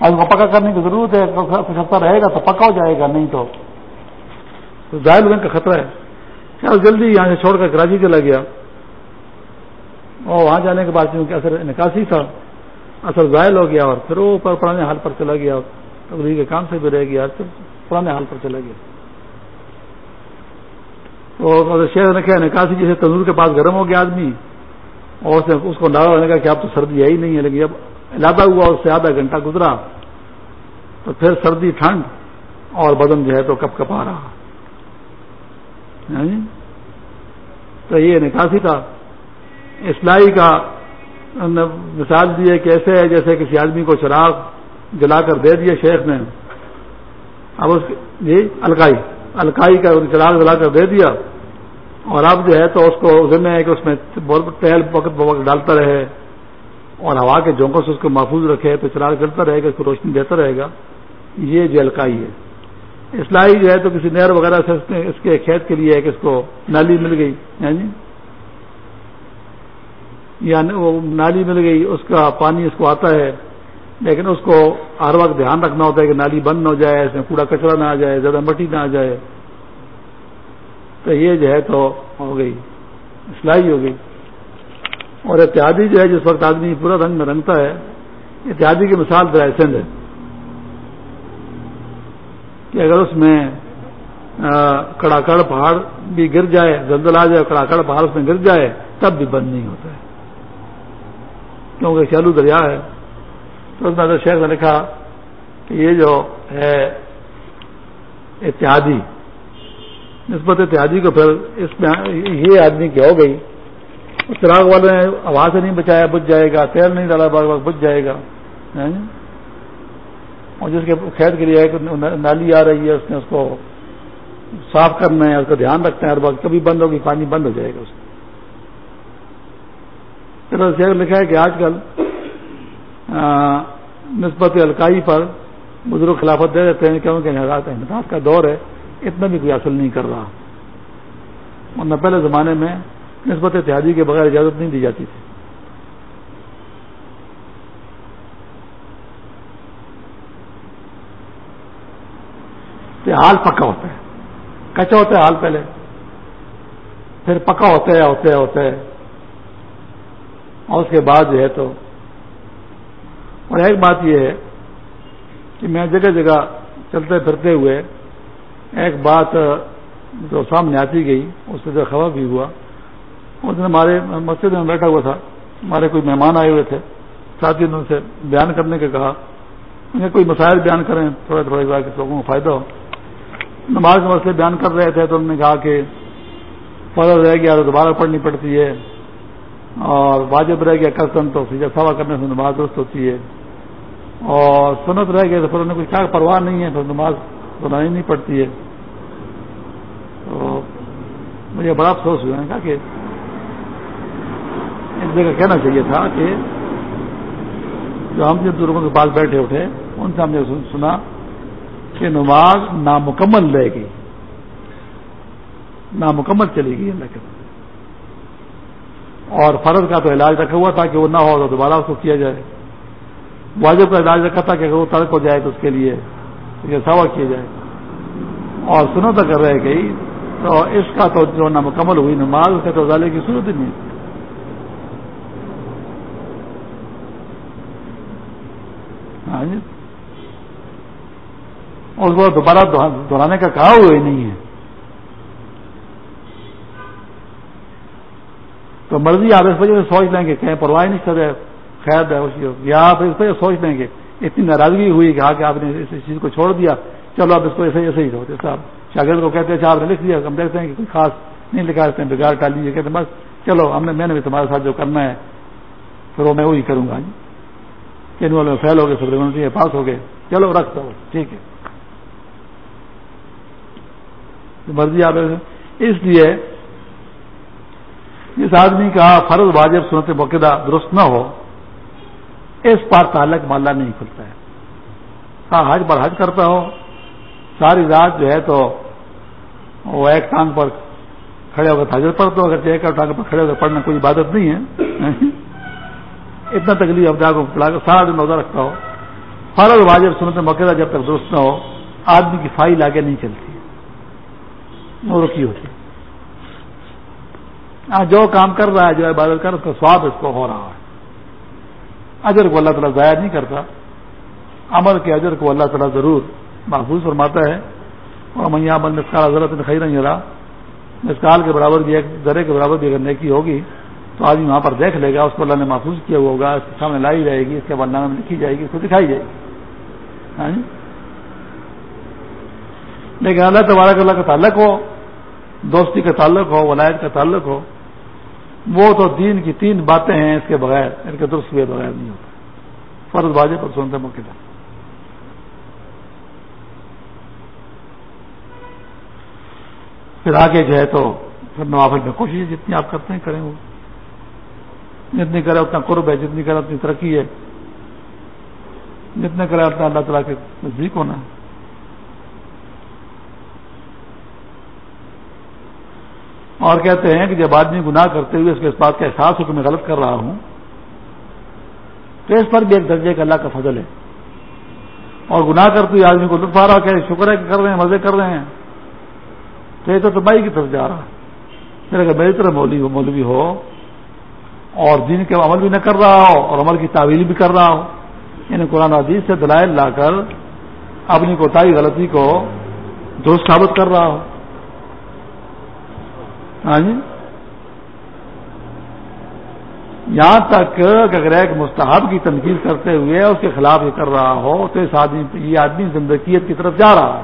اس کو پکا کرنے کی ضرورت ہے خطرہ رہے گا تو پکا ہو جائے گا، نہیں تو ظاہر ہونے کا خطرہ ہے۔ چل جلدی یہاں سے چھوڑ کر کراچی چلا گیا۔ اور وہاں جانے کے بعد کیونکہ اثر نکاسی تھا، اثر ظاہر ہو گیا اور پھر وہ پرانے حال پر چلا گیا تبدیلی کے کام سے بھی رہ گیا، پھر پرانے حال پر چلا گیا۔ تو شہر نے کیا نکاسی جیسے تندور کے پاس گرم ہو گیا آدمی، اور اس کو نارا ہونے کا کہ اب تو سردی ہے ہی نہیں ہے، لیکن جب لادا ہوا، اس سے آدھا گھنٹہ گزرا، تو پھر سردی ٹھنڈ اور بدن جو ہے تو کپ کپ آ رہا ہاں جی؟ تو یہ نکاسی تھا۔ اسلائی کا مثال دی ہے کہ ایسے ہے جیسے کسی آدمی کو چراغ جلا کر دے دیا شیخ نے۔ اب اس جی الکائی الکائی کا چراغ جلا کر دے دیا۔ اور اب جو ہے تو اس کو ذمہ ہے کہ اس میں تیل وقت بوقت ڈالتا رہے۔ اور ہوا کے جھونکوں سے اس کو محفوظ رکھے تو چراغ جلتا رہے گا، اس کو روشنی دیتا رہے گا۔ یہ جو الکائی ہے۔ اسلائی جو ہے تو کسی نہر وغیرہ سے اس کے کھیت کے لیے ہے کہ اس کو نالی مل گئی۔ ہاں جی؟ یعنی یا نالی مل گئی، اس کا پانی اس کو آتا ہے، لیکن اس کو ہر وقت دھیان رکھنا ہوتا ہے کہ نالی بند نہ ہو جائے، اس میں کوڑا کچرا نہ آ جائے، زیادہ مٹی نہ آ جائے۔ تو یہ جو ہے تو ہو گئی سلائی ہو گئی۔ اور اتحادی جو ہے جس وقت آدمی پورا رنگ میں رنگتا ہے، اتحادی کی مثال درائسند ہے کہ اگر اس میں کڑاکڑ پہاڑ بھی گر جائے زلزل آ جائے کڑاکڑ پہاڑ اس میں گر جائے، تب بھی بند نہیں ہوتا ہے۔ کیونکہ چالو دریا ہے۔ تو اس میں شیخ نے لکھا کہ یہ جو ہے اتحادی، نسبت اتحادی کو پھر اس میں یہ آدمی کی ہو گئی؟ چراغ والے نے آواز سے نہیں بچایا بچ جائے گا، تیل نہیں ڈالا، بار بار بچ جائے گا۔ ہاں جی؟ اور جس کے خیر کے لیے نالی آ رہی ہے، اس نے اس کو صاف کرنا ہے، اس کا دھیان رکھنا ہے، ہر بار کبھی بند ہوگی، پانی بند ہو جائے گا اس کو شیخ لکھا ہے کہ آج کل نسبت الکائی پر بزرگ خلافت دے دیتے ہیں کیونکہ انحطاط کا دور ہے، اتنا بھی کوئی حاصل نہیں کر رہا۔ ورنہ پہلے زمانے میں نسبت اتحادی کے بغیر اجازت نہیں دی جاتی تھی۔ حال پکا ہوتا ہے۔ کچا ہوتا ہے حال پہلے۔ پھر پکا ہوتا ہے ہوتا ہے ہوتا ہے۔ اور اس کے بعد جو ہے تو، اور ایک بات یہ ہے کہ میں جگہ جگہ چلتے پھرتے ہوئے ایک بات جو سامنے آتی گئی، اس سے جو خبر بھی ہوا۔ اس دن ہمارے مسجد میں بیٹھا ہوا تھا۔ ہمارے کوئی مہمان آئے ہوئے تھے۔ ساتھی نے ان سے بیان کرنے کا کہا۔ انہیں کوئی مسائل بیان کریں، تھوڑے تھوڑے بار لوگوں کو فائدہ ہو۔ نماز کے مسئلے بیان کر رہے تھے تو انہوں نے کہا کہ فرض رہ گیا تو دوبارہ پڑھنی پڑتی ہے اور واجب رہ گیا کسن تو سیدھا سوا کرنے سے نماز درست ہوتی ہے۔ اور سنت رہ گیا تو پھر انہیں کچھ کیا پرواہ نہیں ہے، پھر نماز بنانی نہیں پڑتی ہے۔ تو مجھے بڑا افسوس ہوا ہے کہا کہ ایک جگہ کہنا چاہیے تھا کہ جو ہم جن بزرگوں کے پاس بیٹھے اٹھے ان سے ہم نے سنا کہ نماز نامکمل رہے گی نامکمل چلے گی اللہ کے اور فرض کا تو علاج رکھا ہوا تھا کہ وہ نہ ہو تو دوبارہ اس کو کیا جائے۔ واجب کا علاج رکھا تھا کہ اگر وہ ترک ہو جائے تو اس کے لیے سوا کیا جائے۔ اور سنو تک رہ گئی تو اس کا تو جو نامکمل ہوئی نماز، اس کا تو ازالے کی صورت ہی نہیں۔ ہاں جی اور اس کو دوبارہ دہرانے کا کہا ہوا ہی نہیں ہے۔ تو مرضی آپ اس وجہ سے سوچ لیں گے، کہیں پرواہ نہیں کر رہے خیر ہے یا آپ اس وجہ سوچ لیں گے۔ اتنی ناراضگی ہوئی کہ کے آپ نے اس چیز کو چھوڑ دیا۔ چلو اب اس کو ایسے ایسے ہی رہو۔ جیسا آپ شاگرد کو کہتے ہیں اچھا آپ نے لکھ دیا ہم دیکھتے ہیں کہ کوئی خاص نہیں لکھا دیتے ہیں بگاڑ ٹال لیجیے کہتے ہیں، بس چلو، ہم نے میں نے بھی تمہارے ساتھ جو کرنا ہے، پھر وہ میں وہی کروں گا۔ جی میں فیل ہو گئے سپلیمنٹری پاس ہو گئے۔ چلو، رکھ دو۔ ٹھیک ہے۔ مرضی آپ اس لیے جس آدمی کا فرض واجب سنت موقع درست نہ ہو، اس پر تعلق مالا نہیں کھلتا ہے۔ ہاں حج پر حج کرتا ہو ساری رات جو ہے تو وہ ایک ٹانگ پر کھڑے ہو کر حاضر پڑھتا ہو اگر ایک ٹانگ پر کھڑے ہو کر پڑھنا کوئی عبادت نہیں ہے۔ اتنا تکلیف اب کو پڑا کر سارا دن روزہ رکھتا ہو۔ فرض واجب سنت موقع جب تک درست نہ ہو، آدمی کی فائل آگے نہیں چلتی۔ رکی ہوتی۔ ہاں جو کام کر رہا ہے، جو عبادت کر اس کا سواد اس کو ہو رہا ہے۔ اجر کو اللہ تعالیٰ ضائع نہیں کرتا۔ عمل کے اجر کو اللہ تعالیٰ ضرور محفوظ فرماتا ہے۔ اور میں عمل مسکال حضرت خی نہیں رہا مسکال کے برابر بھی ایک ذرے کے برابر بھی اگر نیکی ہوگی تو آدمی وہاں پر دیکھ لے گا، اس کو اللہ نے محفوظ کیا ہوا ہوگا، اس کے سامنے لائی جائے گی، اس کے بعد نام میں لکھی جائے گی، اس کو دکھائی جائے گی۔ ہاں جی؟ لیکن اللہ تبارک اللہ کا تعلق ہو، دوستی کا تعلق ہو، ولایت کا تعلق ہو، وہ تو دین کی تین باتیں ہیں اس کے بغیر، ان کے درست ہوئے بغیر نہیں ہوتا۔ فرض بازے پر سنتے موقع۔ پھر آگے جو ہے تو پھر نوافل میں کوشش جتنی آپ کرتے ہیں، کریں وہ۔ جتنی کرے اتنا قرب ہے، جتنی کرے اتنی ترقی ہے۔ جتنے کرے اتنا اللہ تعالیٰ کے نزدیک ہونا ہے۔ اور کہتے ہیں کہ جب آدمی گناہ کرتے ہوئے اس کے اس بات کا احساس ہو کہ میں غلط کر رہا ہوں، تو اس پر بھی ایک درجے کا اللہ کا فضل ہے۔ اور گناہ کرتے ہوئے آدمی کو لطف آ رہا کہ شکر ہے کہ کر رہے ہیں، مزے کر رہے ہیں۔ تو یہ تو تباہی کی طرف جا رہا ہے۔ اگر میری طرح مولوی ہو مولوی ہو اور دین کے عمل بھی نہ کر رہا ہو اور عمل کی تعویل بھی کر رہا ہو۔ یعنی قرآن عزیز سے دلائل لا کر اپنی کوتاہی غلطی کو درست ثابت کر رہا ہو۔ ہاں جی؟ یہاں تک اگر ایک مستحب کی تنقید کرتے ہوئے اس کے خلاف یہ کر رہا ہو تو اس آدمی یہ آدمی زندگیت کی طرف جا رہا ہے۔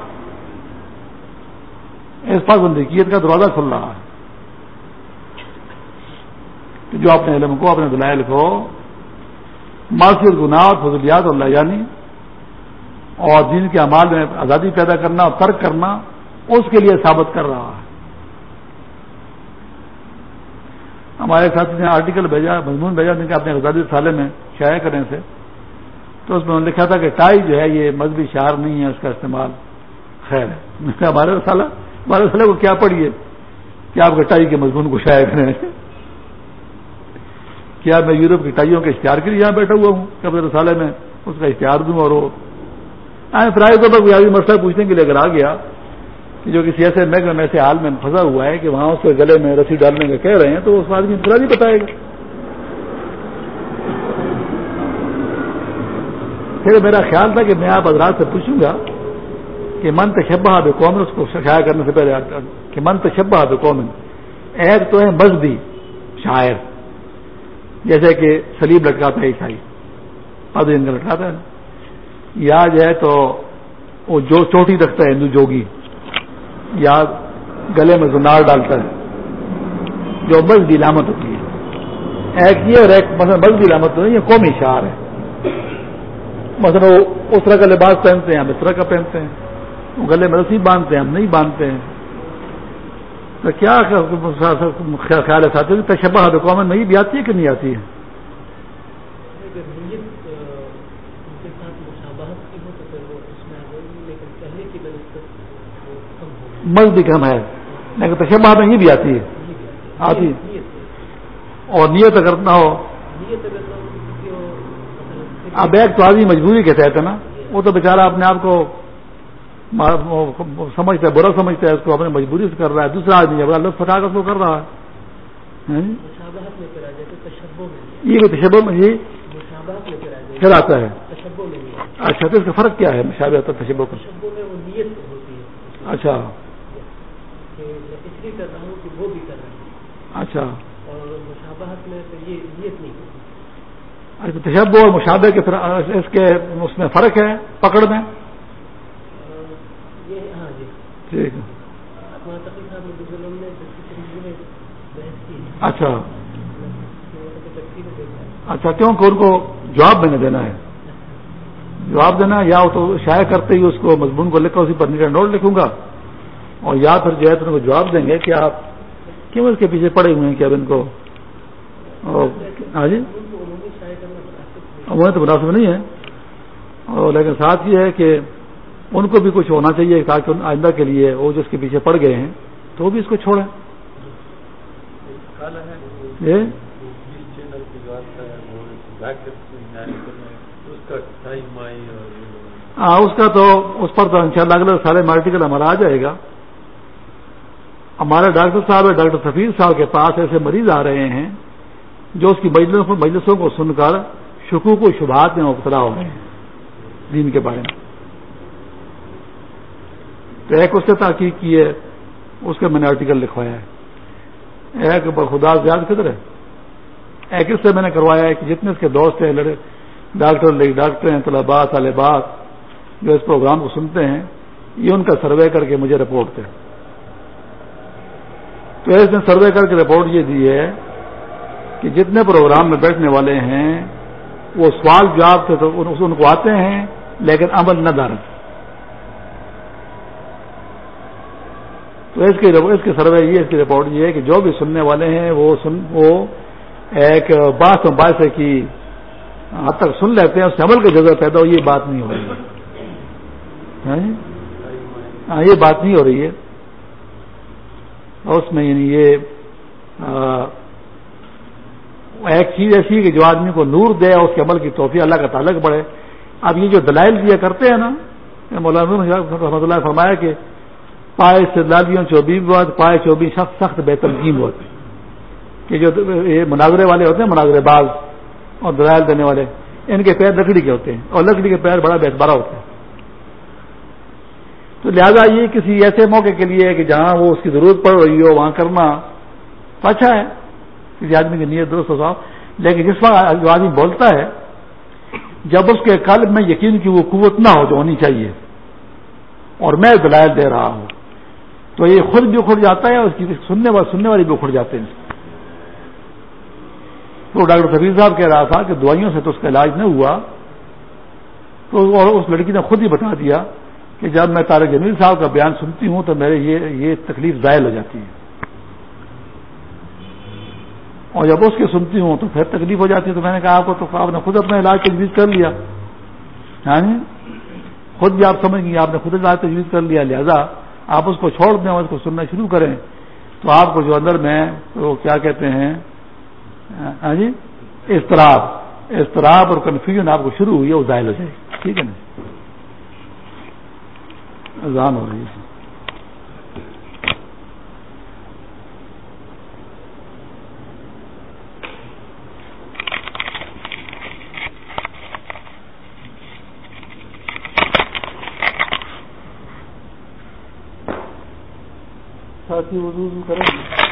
اس پر زندگیت کا دروازہ کھل رہا ہے۔ جو اپنے علم کو، اپنے دلائل کو۔ معاشر گناہ اور فضولیات اور یعنی اور جن کے امال میں آزادی پیدا کرنا اور ترک کرنا اس کے لیے ثابت کر رہا ہے۔ ہمارے ساتھی نے آرٹیکل بھیجا، مضمون بھیجا، جن کے اپنے غزالی سالے میں شائع کرنے سے۔ تو اس میں انہوں نے لکھا تھا کہ ٹائی جو ہے، یہ مذہبی شعر نہیں ہے، اس کا استعمال خیر ہے۔ ہمارے رسالہ، ہمارے رسالے کو کیا پڑھیے؟ کہ آپ کے ٹائی کے مضمون کو شائع کریں۔ کیا میں یورپ کی ٹائیوں کے اشتہار کے لیے یہاں بیٹھا ہوا ہوں؟ کہ رسالے میں اس کا اشتہار دوں اور وہ پرائے طور پر کوئی مسئلہ پوچھنے کے لیے اگر آ گیا کہ جو کسی ایسے محکمے میں ایسے حال میں پھنسا ہوا ہے کہ وہاں اس کے گلے میں رسی ڈالنے کا کہہ رہے ہیں، تو اس آدمی پورا نہیں بتائے گا۔ پھر میرا خیال تھا کہ میں آپ حضرات سے پوچھوں گا کہ من تشبہ بے قوم اس کو شاع کرنے سے پہلے کہ من تشبہ بے قوم ایک تو ہے مذہبی شاعر۔ جیسے کہ سلیب لٹکاتا ہے عیسائی پد کا لٹکاتا ہے۔ یا جو ہے تو وہ جو چوٹی رکھتا ہے ہندو جوگی یا گلے میں زنار ڈالتا ہے۔ جو بس کی علامت ہوتی ہے۔ ایک یہ اور ایک مثلا بس کی علامت ہوتی ہے، یہ قومی شعر ہے۔ مثلا وہ اس طرح کا لباس پہنتے ہیں، ہم اس طرح کا پہنتے ہیں۔ وہ گلے میں رسی باندھتے ہیں، ہم نہیں باندھتے ہیں۔ تو کیا خیال ہے ساتھی تشبہ قومن نہیں، بھی آتی ہے کہ نہیں آتی ہے؟ مرض بھی کم ہے۔ لیکن تشبہ میں یہ بھی آتی ہے۔ آتی اور نیت اگر نہ ہو اب ایک تو آدمی مجبوری کے تحت ہے نا۔ وہ تو بیچارہ اپنے آپ کو سمجھتا ہے برا سمجھتا ہے اس کو اپنے مجبوری سے کر رہا ہے دوسرا آدمی اگر اللہ پھٹا کر اس کو کر رہا ہے۔ یہ تشبہ میں جی پھر آتا ہے۔ اچھا تو اس کا فرق کیا ہے مشابہ آتا تشبہ کا اچھا۔ بھی اچھا۔ اور یہ اچھا تشبہ اور مشابہ کے اس کے اس میں فرق ہے پکڑ میں؟ یہ ہاں ٹھیک اچھا۔ اچھا کیوں کہ ان کو جواب میں نے دینا ہے؟ جواب دینا ہے، یا تو شائع کرتے ہی اس کو مضمون کو لکھا، اسی پر نیچے نوٹ لکھوں گا۔ اور یا پھر جو ہے تو ان کو جواب دیں گے کہ آپ کیوں اس کے پیچھے پڑے ہوئے ہیں کہ اب ان کو؟ ہاں جی؟ وہ تو مناسب نہیں ہے۔ اور لیکن ساتھ یہ ہے کہ ان کو بھی کچھ ہونا چاہیے، تاکہ آئندہ کے لیے وہ جس کے پیچھے پڑ گئے ہیں، تو وہ بھی اس کو چھوڑیں۔ یہ؟ اس کا ہاں اس کا تو اس پر تو ان شاء اللہ اگلے سارے آرٹیکل ہمارا آ جائے گا۔ ہمارے ڈاکٹر صاحب ہے ڈاکٹر سفیر صاحب کے پاس ایسے مریض آ رہے ہیں، جو اس کی مجلسوں کو سن کر شکوک و شبہات میں مبتلا ہو گئے ہیں۔ دین کے بارے میں۔ تو ایک اس سے تحقیق کی ہے، اس کا میں نے آرٹیکل لکھوایا ہے۔ ایک خدا زیاد کدھر ہے۔ ایک اس سے میں نے کروایا ہے کہ جتنے اس کے دوست ہیں لڑے ڈاکٹر لے ڈاکٹر ہیں، طلباء، طالبات جو اس پروگرام کو سنتے ہیں، یہ ان کا سروے کر کے مجھے رپورٹ دیں تو اس نے سروے کر کے رپورٹ یہ دی ہے کہ جتنے پروگرام میں بیٹھنے والے ہیں، وہ سوال جواب سے تو ان ان کو آتے ہیں، لیکن عمل نہ دارت تو اس کی اس کی سروے یہ اس کی رپورٹ یہ ہے کہ جو بھی سننے والے ہیں، وہ سن وہ ایک باس و باعث کی حد تک سن لیتے ہیں، اس سے عمل کی جگہ پیدا ہو، یہ بات نہیں ہو رہی ہے۔ ہاں؟, ہاں، یہ بات نہیں ہو رہی ہے۔ اور اس میں یعنی یہ ایک چیز ایسی ہے کہ جو آدمی کو نور دے اور اس کے عمل کی توفیع اللہ کا تعلق بڑھے۔ اب یہ جو دلائل دیا کرتے ہیں نا مولانا رحمۃ اللہ فرمایا کہ پائے استدلالیوں چوبیس بات، پائے چوبیس سخت سخت بے تنظیم ہوتے کہ جو یہ مناظرے والے ہوتے ہیں، مناظرے باز اور دلائل دینے والے، ان کے پیر لکڑی کے ہوتے ہیں اور لکڑی کے پیر بڑا بہت ہوتا ہے تو لہذا یہ کسی ایسے موقع کے لیے کہ جہاں وہ اس کی ضرورت پڑ رہی ہو، وہاں کرنا تو اچھا ہے۔ کسی آدمی کی نیت درست ہو صاحب۔ لیکن جس وقت جو آدمی بولتا ہے، جب اس کے قلب میں یقین کی وہ قوت نہ ہو، جو ہونی چاہیے۔ اور میں دلائل دے رہا ہوں۔ تو یہ خود بھی اکھڑ جاتا ہے اور اس کی سننے والے سننے والے بھی اکھڑ جاتے ہیں۔ تو ڈاکٹر سبیر صاحب کہہ رہا تھا کہ دوائیوں سے تو اس کا علاج نہ ہوا۔ تو اور اس لڑکی نے خود ہی بتا دیا کہ جب میں طارق جمیل صاحب کا بیان سنتی ہوں تو میرے یہ یہ تکلیف ظاہر ہو جاتی ہے۔ اور جب اس کی سنتی ہوں تو پھر تکلیف ہو جاتی ہے۔ تو میں نے کہا آپ کو تو آپ نے خود اپنا علاج تجویز کر لیا۔ یعنی خود بھی آپ سمجھ گئی آپ نے خود علاج تجویز کر لیا۔ لہذا آپ اس کو چھوڑ دیں اور اس کو سننا شروع کریں۔ تو آپ کو جو اندر میں وہ کیا کہتے ہیں ہاں جی؟ اضطراب اضطراب اور کنفیوژن آپ کو شروع ہوئی ہے، وہ ظاہر ہو جائے گی۔ ٹھیک ہے نا؟ اذان ہو رہی ہے۔ ساتھی وضو کریں گے۔